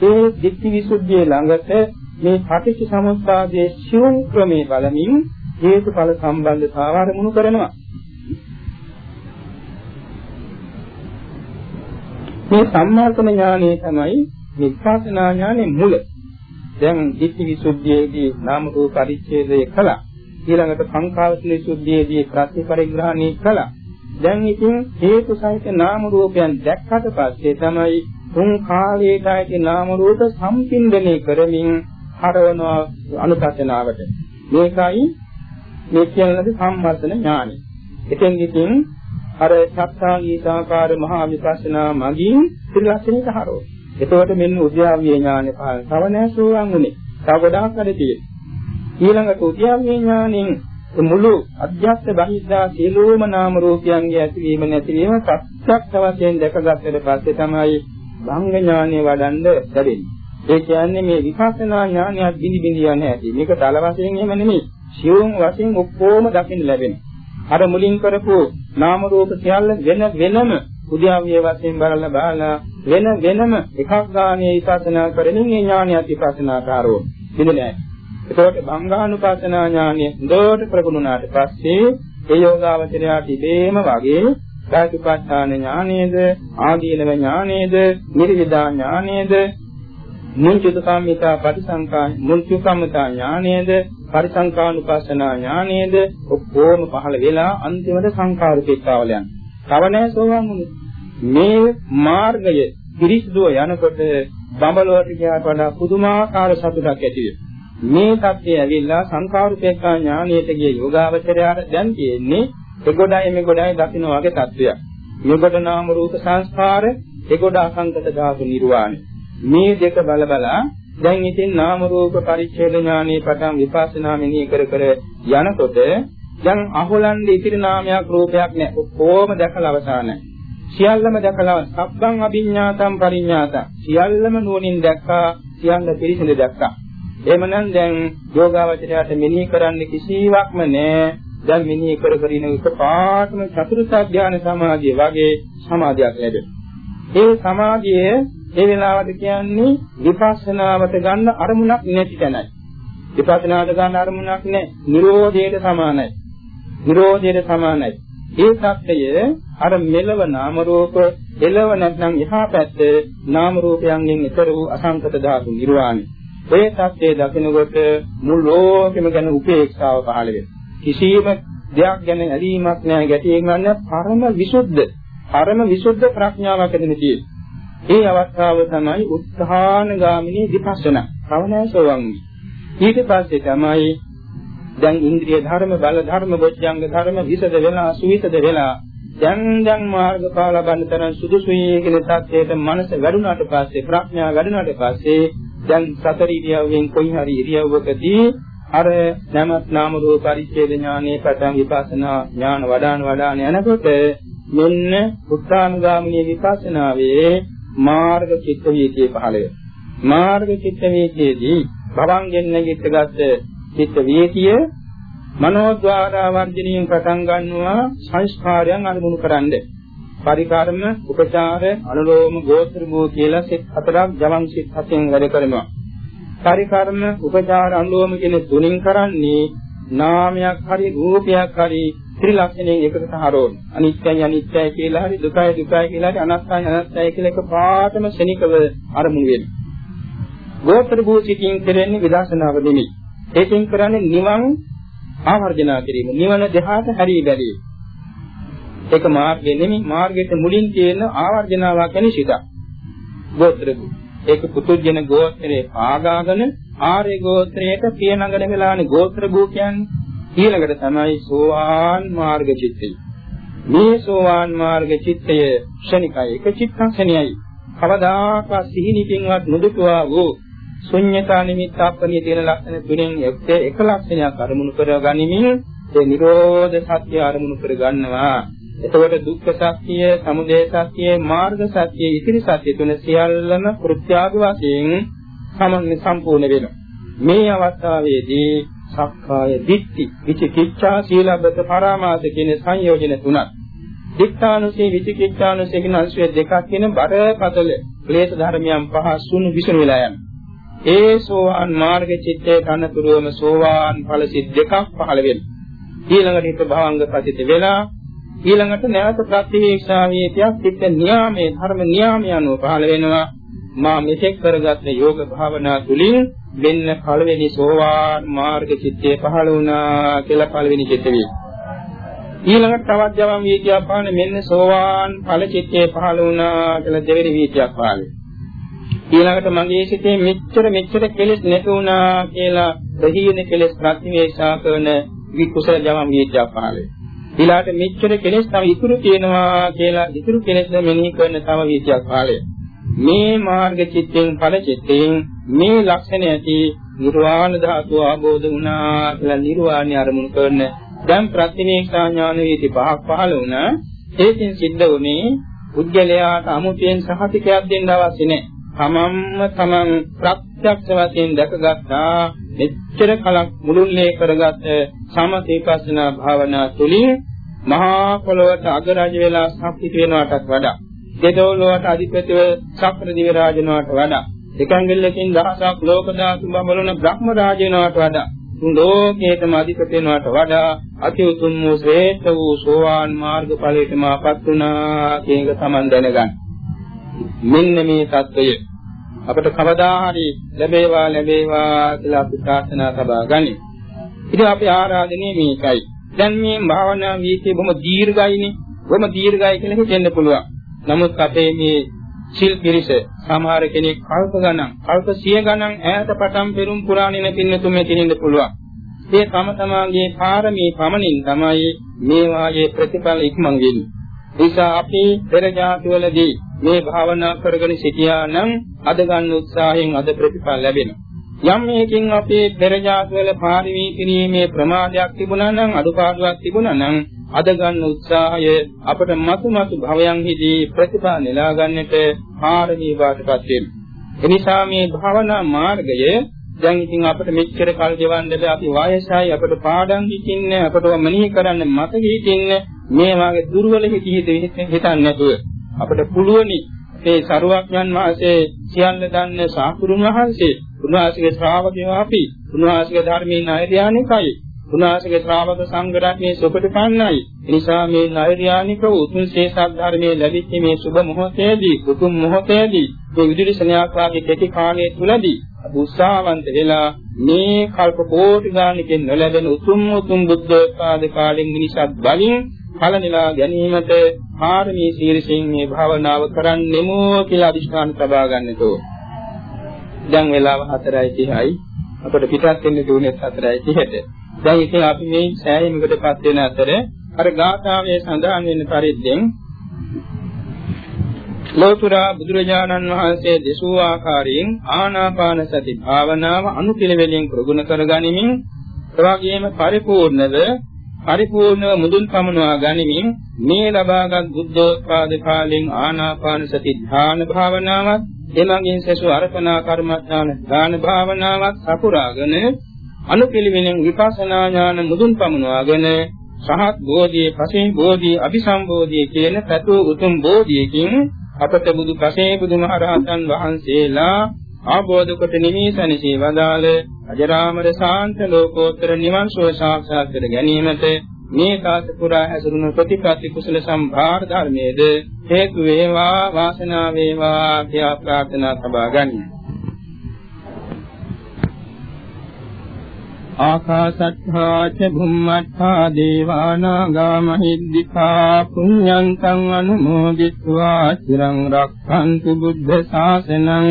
ඒ දික්ඛි විසුද්ධිය ළඟට මේ පටිච්ච සමුප්පාදයේ සියුම් ක්‍රමේ බලමින් හේතුඵල සම්බන්ධතාව අරමුණු කරනවා. මේ සම්මාර්ථන ඥානය තමයි විපස්සනා ඥානයේ මුල. දැන් දිට්ඨි විසුද්ධියේදී නාම රූප පරිච්ඡේදය කළා. ඊළඟට සංඛාරසල විසුද්ධියේදී ප්‍රතිපරිග්‍රහණය කළා. දැන් ඉතින් හේතු සහිත නාම රූපයන් දැක්කට පස්සේ තමයි තුන් කාලයටයි නාම රූප සම්පින්දනය කරමින් හරවන අනුපතනාවට මේකයි මේ කියන්නේ සම්වර්ධන ඥානයි. එතෙන් ඉතින් අර සත්‍යාගීතාකාර මහා විපස්සනා මගින් ත්‍රිලක්ෂණයට හරව. එතකොට මෙන්න උද්‍යාවිය ඥානෙ පාන තව නැසෝවන් උනේ. තව ගොඩාක් වැඩ තියෙනවා. ඊළඟට උද්‍යාවිය ඥානෙන් මුළු අධ්‍යාත්ම බහිද්දා සියලුම නාම රූපයන්ගේ ඇතිවීම නැතිවීම ප්‍රත්‍යක්ෂ වශයෙන් දැකගත්තට පස්සේ තමයි භංග ඥානෙ වඩන්න ලැබෙන්නේ. ඒ කියන්නේ මේ විපස්සනා ඥානයත් බිනි බිනි යන හැටි. මේක දල වශයෙන් එහෙම නෙමෙයි. සියුම් වශයෙන් ඔක්කොම දකින්න ලැබෙනවා. අර මුලින් කරපු නාම රූප සියල්ල වෙන වෙනම උද්‍යාවිය වශයෙන් බලලා බලලා වෙන වෙනම එකක් ගානේ විපස්සනා කරමින් මේ ඥානයත් විපස්සනාකාරෝ බිනදෑ. ඒකට බංගානුපස්සනා ඥානය හොඳට ප්‍රගුණුණාට පස්සේ ඒ යෝගාවචරයට ඉබේම වගේ සාතිපට්ඨාන ඥානයේද ආදීනව ඥානයේද නිර්විදා ඥානයේද මුංචිත සම්මිතා පටිසංකා මුංචි සම්මිතා ඥානයේද පරිසංකානුපස්සනා ඥානයේද ඔක්කොම පහළ වෙලා අන්තිමට සංකාරුපේක්ෂාවල යන. තව නැහැ සෝවාන් වුනේ. මේ මාර්ගය පිරිසිදුව යනකොට බඹලොවට ගියාට වඩා පුදුමාකාර සතුටක් ඇති මේ தත්ත්වය ඇවිල්ලා සංකාරුපේක්ෂා ඥානයට ගිය යෝගාවචරයට දැන් තියෙන්නේ එගොඩයි මෙගොඩයි දකින්න වගේ තත්වයක්. මෙගොඩ නාම රූප සංස්කාර, එගොඩ අසංකත ධාතු නිර්වාණය. මේ දෙක බල බලා දැන් ඉතින් නාම රූප පරිච්ඡේද ඥානයේ පටන් විපස්සනා මෙනෙහි කර කර යනකොට දැන් අහොලන්නේ ඉතිරි නාමයක් රූපයක් නැහැ. කොහොම දැකලා අවසానයි. සියල්ලම දැකලා සබ්බං අභිඥාතම් පරිඥාතම් සියල්ලම නුවණින් දැක්කා සියල්ල පිරිසිදු දැක්කා. එහෙමනම් දැන් යෝගාවචරයට මෙනෙහි කරන්න කිසිවක්ම නැහැ. දැන් මෙනෙහි කර කර ඉන එකපාරටම චතුර්ථ ඥාන සමාධිය වගේ සමාධියක් ලැබෙනවා. ඒ සමාධිය ඒ වෙලාවට කියන්නේ විපස්සනාවට ගන්න අරමුණක් නැති තැනයි. විපස්සනාවට ගන්න අරමුණක් නැහැ. නිරෝධයට සමානයි. නිරෝධයට සමානයි. ඒ සත්‍යය අර මෙලව නාම රූප එලව නැත්නම් එහා පැත්තේ නාම රූපයන්ගෙන් ඊතර වූ අසංකත ධාතු නිර්වාණය. ඒ සත්‍යය දකිනකොට මුළු ලෝකෙම ගැන උපේක්ෂාව පහළ වෙනවා. කිසියම් දෙයක් ගැන ඇලීමක් නැහැ ගැටීමක් නැහැ පරම විසුද්ධ පරම විසුද්ධ ප්‍රඥාවක් ඇතිවෙන තියෙන්නේ. ඒ අවස්ථාව තමයි උත්හාන ගාමිනී විපස්සනා. භවනාසෝවන්. ඊට පස්සේ තමයි දැන් ඉන්ද්‍රිය ධර්ම බල ධර්ම බොජ්ජංග ධර්ම විසද වෙලා සුවිසද වෙලා දැන් දැන් මාර්ගඵල ලබන්න තරම් සුදුසුයි කියන තත්ත්වයට මනස වැඩුණාට පස්සේ ප්‍රඥාව වැඩුණාට පස්සේ දැන් සතර ඉරියව්වෙන් කොයි හරි ඉරියව්වකදී අර නැමත් නාම රූප පරිච්ඡේද ඥානයේ පටන් විපස්සනා ඥාන වඩාන වඩාන යනකොට මෙන්න උත්සාහගාමිනී විපස්සනාවේ මාර්ග චිත්ත වීතිය පහළ වෙනවා. මාර්ග චිත්ත වීතියේදී භවංගෙන් නැගිටගත් චිත්ත වීතිය මනෝද්වාරා වර්ජණයෙන් පටන් ගන්නවා සංස්කාරයන් අනුමුණු කරන්නේ. පරිකාරම, උපචාර, අනුලෝම, ගෝත්‍ර භූ කියලා සිත් හතරක් ජවන් සිත් හතෙන් වැඩ කරනවා. පරිකර්ම උපචාර අනුලෝම කියන තුنين කරන්නේ නාමයක් හරි රූපයක් හරි ත්‍රිලක්ෂණයෙන් එකකට හරවන. අනිත්‍යයි අනිත්‍යයි කියලා හරි දුකයි දුකයි කියලා හරි අනාත්මයි අනාත්මයි කියලා එක පාටම ශනිකව අරමුණු වෙනවා. ගෝත්‍ර භූතිකින් කරන්නේ විදර්ශනාව දෙමි. ඒකෙන් කරන්නේ නිවන් ආවර්ජනා කිරීම. නිවන දෙහාට හරි බැදී. ඒක මාර්ගය නෙමෙයි මාර්ගයේ මුලින් තියෙන ආවර්ජනාවක් කියන්නේ සිතක්. ගෝත්‍ර භූතික ඒක පුතුජන ගෝත්‍රයේ ආගාගෙන ආර්ය ගෝත්‍රයට පියනගන වෙලානේ ගෝත්‍ර භූ කියන්නේ. ඊළඟට තමයි සෝවාන් මාර්ග චිත්තය. මේ සෝවාන් මාර්ග චිත්තය ක්ෂණිකයි. එක චිත්තක්ෂණයයි. කවදාකවත් සිහිනිකින්වත් නොදුටුවා වූ ශුන්‍යතා නිමිත්ත අප්පනිය තියෙන ලක්ෂණ තුනෙන් එක ලක්ෂණයක් අරමුණු කර ගනිමින් ඒ නිරෝධ සත්‍ය අරමුණු කර ගන්නවා. එතකොට දුක්ඛ සත්‍ය, සමුදය සත්‍ය, මාර්ග සත්‍ය, ඉතිරි සත්‍ය තුන සියල්ලම කෘත්‍යාග වශයෙන් සමන් සම්පූර්ණ වෙනවා. මේ අවස්ථාවේදී සක්කාය දිට්ඨි, විචිකිච්ඡා, සීලබ්බත පරාමාස කියන සංයෝජන තුනක්. දික්ඨානුසේ විචිකිච්ඡානුසේ කියන අංශය දෙකක් කියන බරපතල ක්ලේශ ධර්මයන් පහ සුණු විසුණු වෙලා යනවා. ඒ සෝවාන් මාර්ග චිත්තේ කනතුරුවම සෝවාන් ඵල සිත් දෙකක් පහළ වෙනවා. ඊළඟට හිත භවංග පතිත වෙලා ඊළඟට නැවත ප්‍රතිවේක්ෂාවේතියක් චිත්ත නියාමයේ ධර්ම නියාමය අනුව පහළ වෙනවා. මා මෙතෙක් කරගත් යෝග භාවනා තුලින් මෙන්න පළවෙනි සෝවාන් මාර්ග චිත්තේ පහළ වුණා කියලා පළවෙනි චිත්ත වේ. ඊළඟට තවත් ජවම් වීතියක් පහළ මෙන්න සෝවාන් ඵල චිත්තේ පහළ වුණා කියලා දෙවෙනි වීතියක් පහළ වෙනවා. ඊළඟට මගේ සිතේ මෙච්චර මෙච්චර කෙලෙස් නැති වුණා කියලා ප්‍රහීන කෙලෙස් ප්‍රතිවේක්ෂා කරන විකුසල ජවම් වීතියක් පහළ වෙනවා. ඊළාට මෙච්චර කෙලෙස් තව ඉතුරු තියෙනවා කියලා ඉතුරු කෙලෙස් මෙනෙහි කරන තව වීතියක් පහළ වෙනවා. මේ මාර්ග චිත්තෙන් ඵල චිත්තෙන් මේ ලක්ෂණ ඇති නිර්වාණ ධාතුව ආબોධ වුණා කියලා නිර්වාණය අරමුණු කරන දැන් ප්‍රතිනේක්ෂා ඥාන වීති පහක් පහළ වුණා ඒකෙන් සිද්ධ වුණේ පුද්ගලයාට අමුතෙන් සහතිකයක් දෙන්න අවශ්‍ය නැහැ. තමන්ම තමන් ප්‍රත්‍යක්ෂ වශයෙන් දැකගත්තා. මෙච්චර කලක් මුළුල්ලේ කරගත් සමථේපස්සනා භාවනා තුලින් මහා පොළොවට අගරජ වෙලා ශක්ති වෙනවටත් වඩා. දෙදොල් වලට අධිපතිව චක්‍ර දිව රාජනවට වඩා. එකංගල්ලකින් දහසක් ලෝක ධාතු බඹලන බ්‍රහ්ම රාජනවට වඩා. ලෝකේතම අධිපති වෙනවට වඩා අති උතුම් වූ ශ්‍රේෂ්ඨ වූ සෝවාන් මාර්ග ඵලයටම අපත් වුණා කියන එක තමන් දැනගන්න. මෙන්න මේ தত্ত্বය අපට කවදා හරි ලැබේවා ලැබේවා කියලා අපි ප්‍රාර්ථනා සබා ගනි. ඉතින් අපි ආරාධනීය මේකයි. දැන් මේ භාවනා වීතිය බොහොම දීර්ඝයිනේ. බොහොම දීර්ඝයි කියලා හිතෙන්න පුළුවන්. නමුත් අපේ මේ සිල් පිරිස සමහර කෙනෙක් කල්ප ගණන්, කල්ප සිය ගණන් ඈත පටන් පෙරුම් පුරාණින පින්නතුමේ කෙනෙක් පුළුවන්. ඒ තම තමාගේ පාරමී පමණින් තමයි මේ වාගේ ප්‍රතිඵල ඉක්මන් වෙන්නේ. නිසා අපි පෙර ජාතිවලදී මේ භාවනා කරගෙන සිටියා නම් අද ගන්න උත්සාහයෙන් අද ප්‍රතිඵල ලැබෙනවා. යම් මේකින් අපේ පෙර ජාතිවල පාරමී කිරීමේ ප්‍රමාදයක් තිබුණා නම් අඩුපාඩුවක් තිබුණා නම් අද ගන්න උත්සාහය අපට මතු මතු භවයන්හිදී ප්‍රතිඵල නෙලා ගන්නට පාරමී වාටපත් වෙනවා. එනිසා මේ භාවනා මාර්ගය දැන් ඉතින් අපිට මෙච්චර කල් ගෙවන්න බෑ අපි වයසයි අපිට පාඩම් හිතින්නේ අපිට මනිහි කරන්න මතක හිතින්නේ මේ වාගේ දුර්වල හිත හිතන්නේ නැතුව අපිට පුළුවනි මේ සරුවක්ඥන් වහන්සේ සියල්ල දන්න සාකුරුන් වහන්සේ. උන්වහන්සේගේ ශ්‍රාවකයෝ අපි. උන්වහන්සේගේ ධර්මයේ නෛර්යානිකයි උන්වහන්සේගේ ශ්‍රාවක සංඝ රත්නයේ සුපටිපන්නයි එනිසා මේ නෛර්යානික උතුම් ශේෂක් ධර්මයේ ලැබිච්ච මේ සුබ මොහොතේදී උතුම් මොහොතේදී මේ විදුලි සනයක් වාගේ කෙටි කාලයේ තුලදී උත්සාහවන්ත වෙලා මේ කල්ප කෝටි ගානකින් නොලැබෙන උතුම් උතුම් බුද්ධෝත්පාද කාලෙන් මිනිසත් බලින් ඵල නෙලා ගැනීමට පාරමී සීලසින් මේ භාවනාව කරන්නෙමු කියලා අදිෂ්ඨාන ලබා ගන්නතෝ. දැන් වෙලාව 4:30යි. අපිට පිටත් වෙන්න දුන්නේ 4:30ට. දැන් ඉතින් අපි මේ සෑයීමකටපත් වෙන අතර අර ගාථාවේ සඳහන් වෙන පරිද්දෙන් ලෝතුරා බුදුරජාණන් වහන්සේ දෙසූ ආකාරයෙන් ආනාපාන සති භාවනාව අනුපිළිවෙලින් ප්‍රගුණ කරගනිමින් එවාගෙම පරිපූර්ණව පරිපූර්ණව මුදුන් පමුණවා ගනිමින් මේ ලබාගත් බුද්ධෝත්පාද කාලෙන් ආනාපාන සති ධාන භාවනාවත් එමගින් සසු අර්පණා කර්මස්ථාන ධාන භාවනාවත් සපුරාගෙන අනුපිළිවෙලින් විපස්සනා ඥාන මුදුන් පමුණවාගෙන සහත් බෝධියේ පසේ බෝධිය අபிසම්බෝධිය කියන පැතු උතුම් බෝධියකින් අපට බුදු පසේ බුදුමහරහතන් වහන්සේලා ආબોධ කොට නිවිසනසේ වදාළ අජරාමර සාන්ත ලෝකෝත්තර නිවන් සුව සාක්ෂාත් කර ගැනීමට මේ කාස පුරා ඇසුරුණු ප්‍රතිපatti කුසල සම්භාර ධර්මයේද හේතු වේවා වාසනාව වේවා කියා ප්‍රාර්ථනා සබා ගනිමු. ආකාශත්ථා ච භුම්මත්ථා දේවානාගා මහිද්దికා පුඤ්ඤන්තං අනුමෝදිत्वा චිරං රක්ඛන්තු බුද්ධ ශාසනං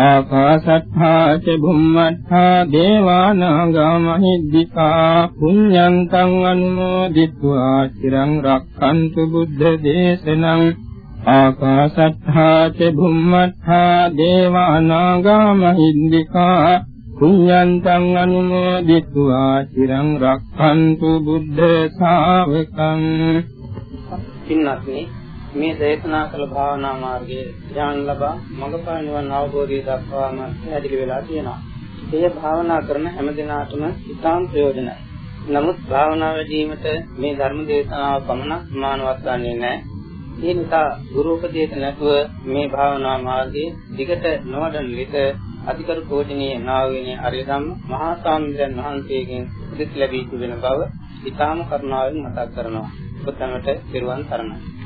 ආකාශත්ථා ච භුම්මත්ථා දේවානාගා මහිද්దికා පුඤ්ඤන්තං අනුමෝදිत्वा চিරං රක්ඛන්තු බුද්ධ දේශනං ආකාශත්ථා ච භුම්මත්ථා දේවානාගා මහිද්దికා පුඤ්ඤන්තං අනුමෝදිत्वा চিරං රක්ඛන්තු බුද්ධ ශාවකං පින්වත්නි මේ දේශනා කළ භාවනා මාර්ගයේ ඥාන ලබා මඟපා නිවන් අවබෝධය දක්වාම පැහැදිලි වෙලා තියෙනවා. මේ භාවනා කරන හැම දිනාටම ඉතාම ප්‍රයෝජනයි. නමුත් භාවනා වැඩිවීමට මේ ධර්ම දේශනාව පමණක් ප්‍රමාණවත් වන්නේ නැහැ. ඒ නිසා ගුරු උපදේශ නැතුව මේ භාවනා මාර්ගයේ දිගට නොවඩන විට අධිකරු පූජනීය නාවිනේ අරියදම් මහා සාමින්ද්‍රයන් වහන්සේගෙන් උපදෙස් ලැබී තිබෙන බව ඊටාම කරුණාවෙන් මතක් කරනවා. ඔතනට පිරුවන් තරණයි.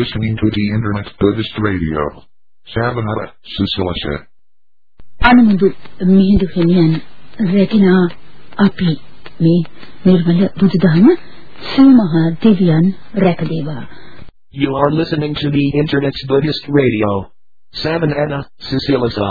Listening to the Internet Buddhist Radio. Savanada, Susilasa. අනුමුදු Mihindu හිමියන් රැකිනා අපි මේ නිර්මල බුදුදහම සිව්මහා දිව්‍යයන් රැකදේවා. You are listening to the Internet's Buddhist Radio. Savanana, Susilasa.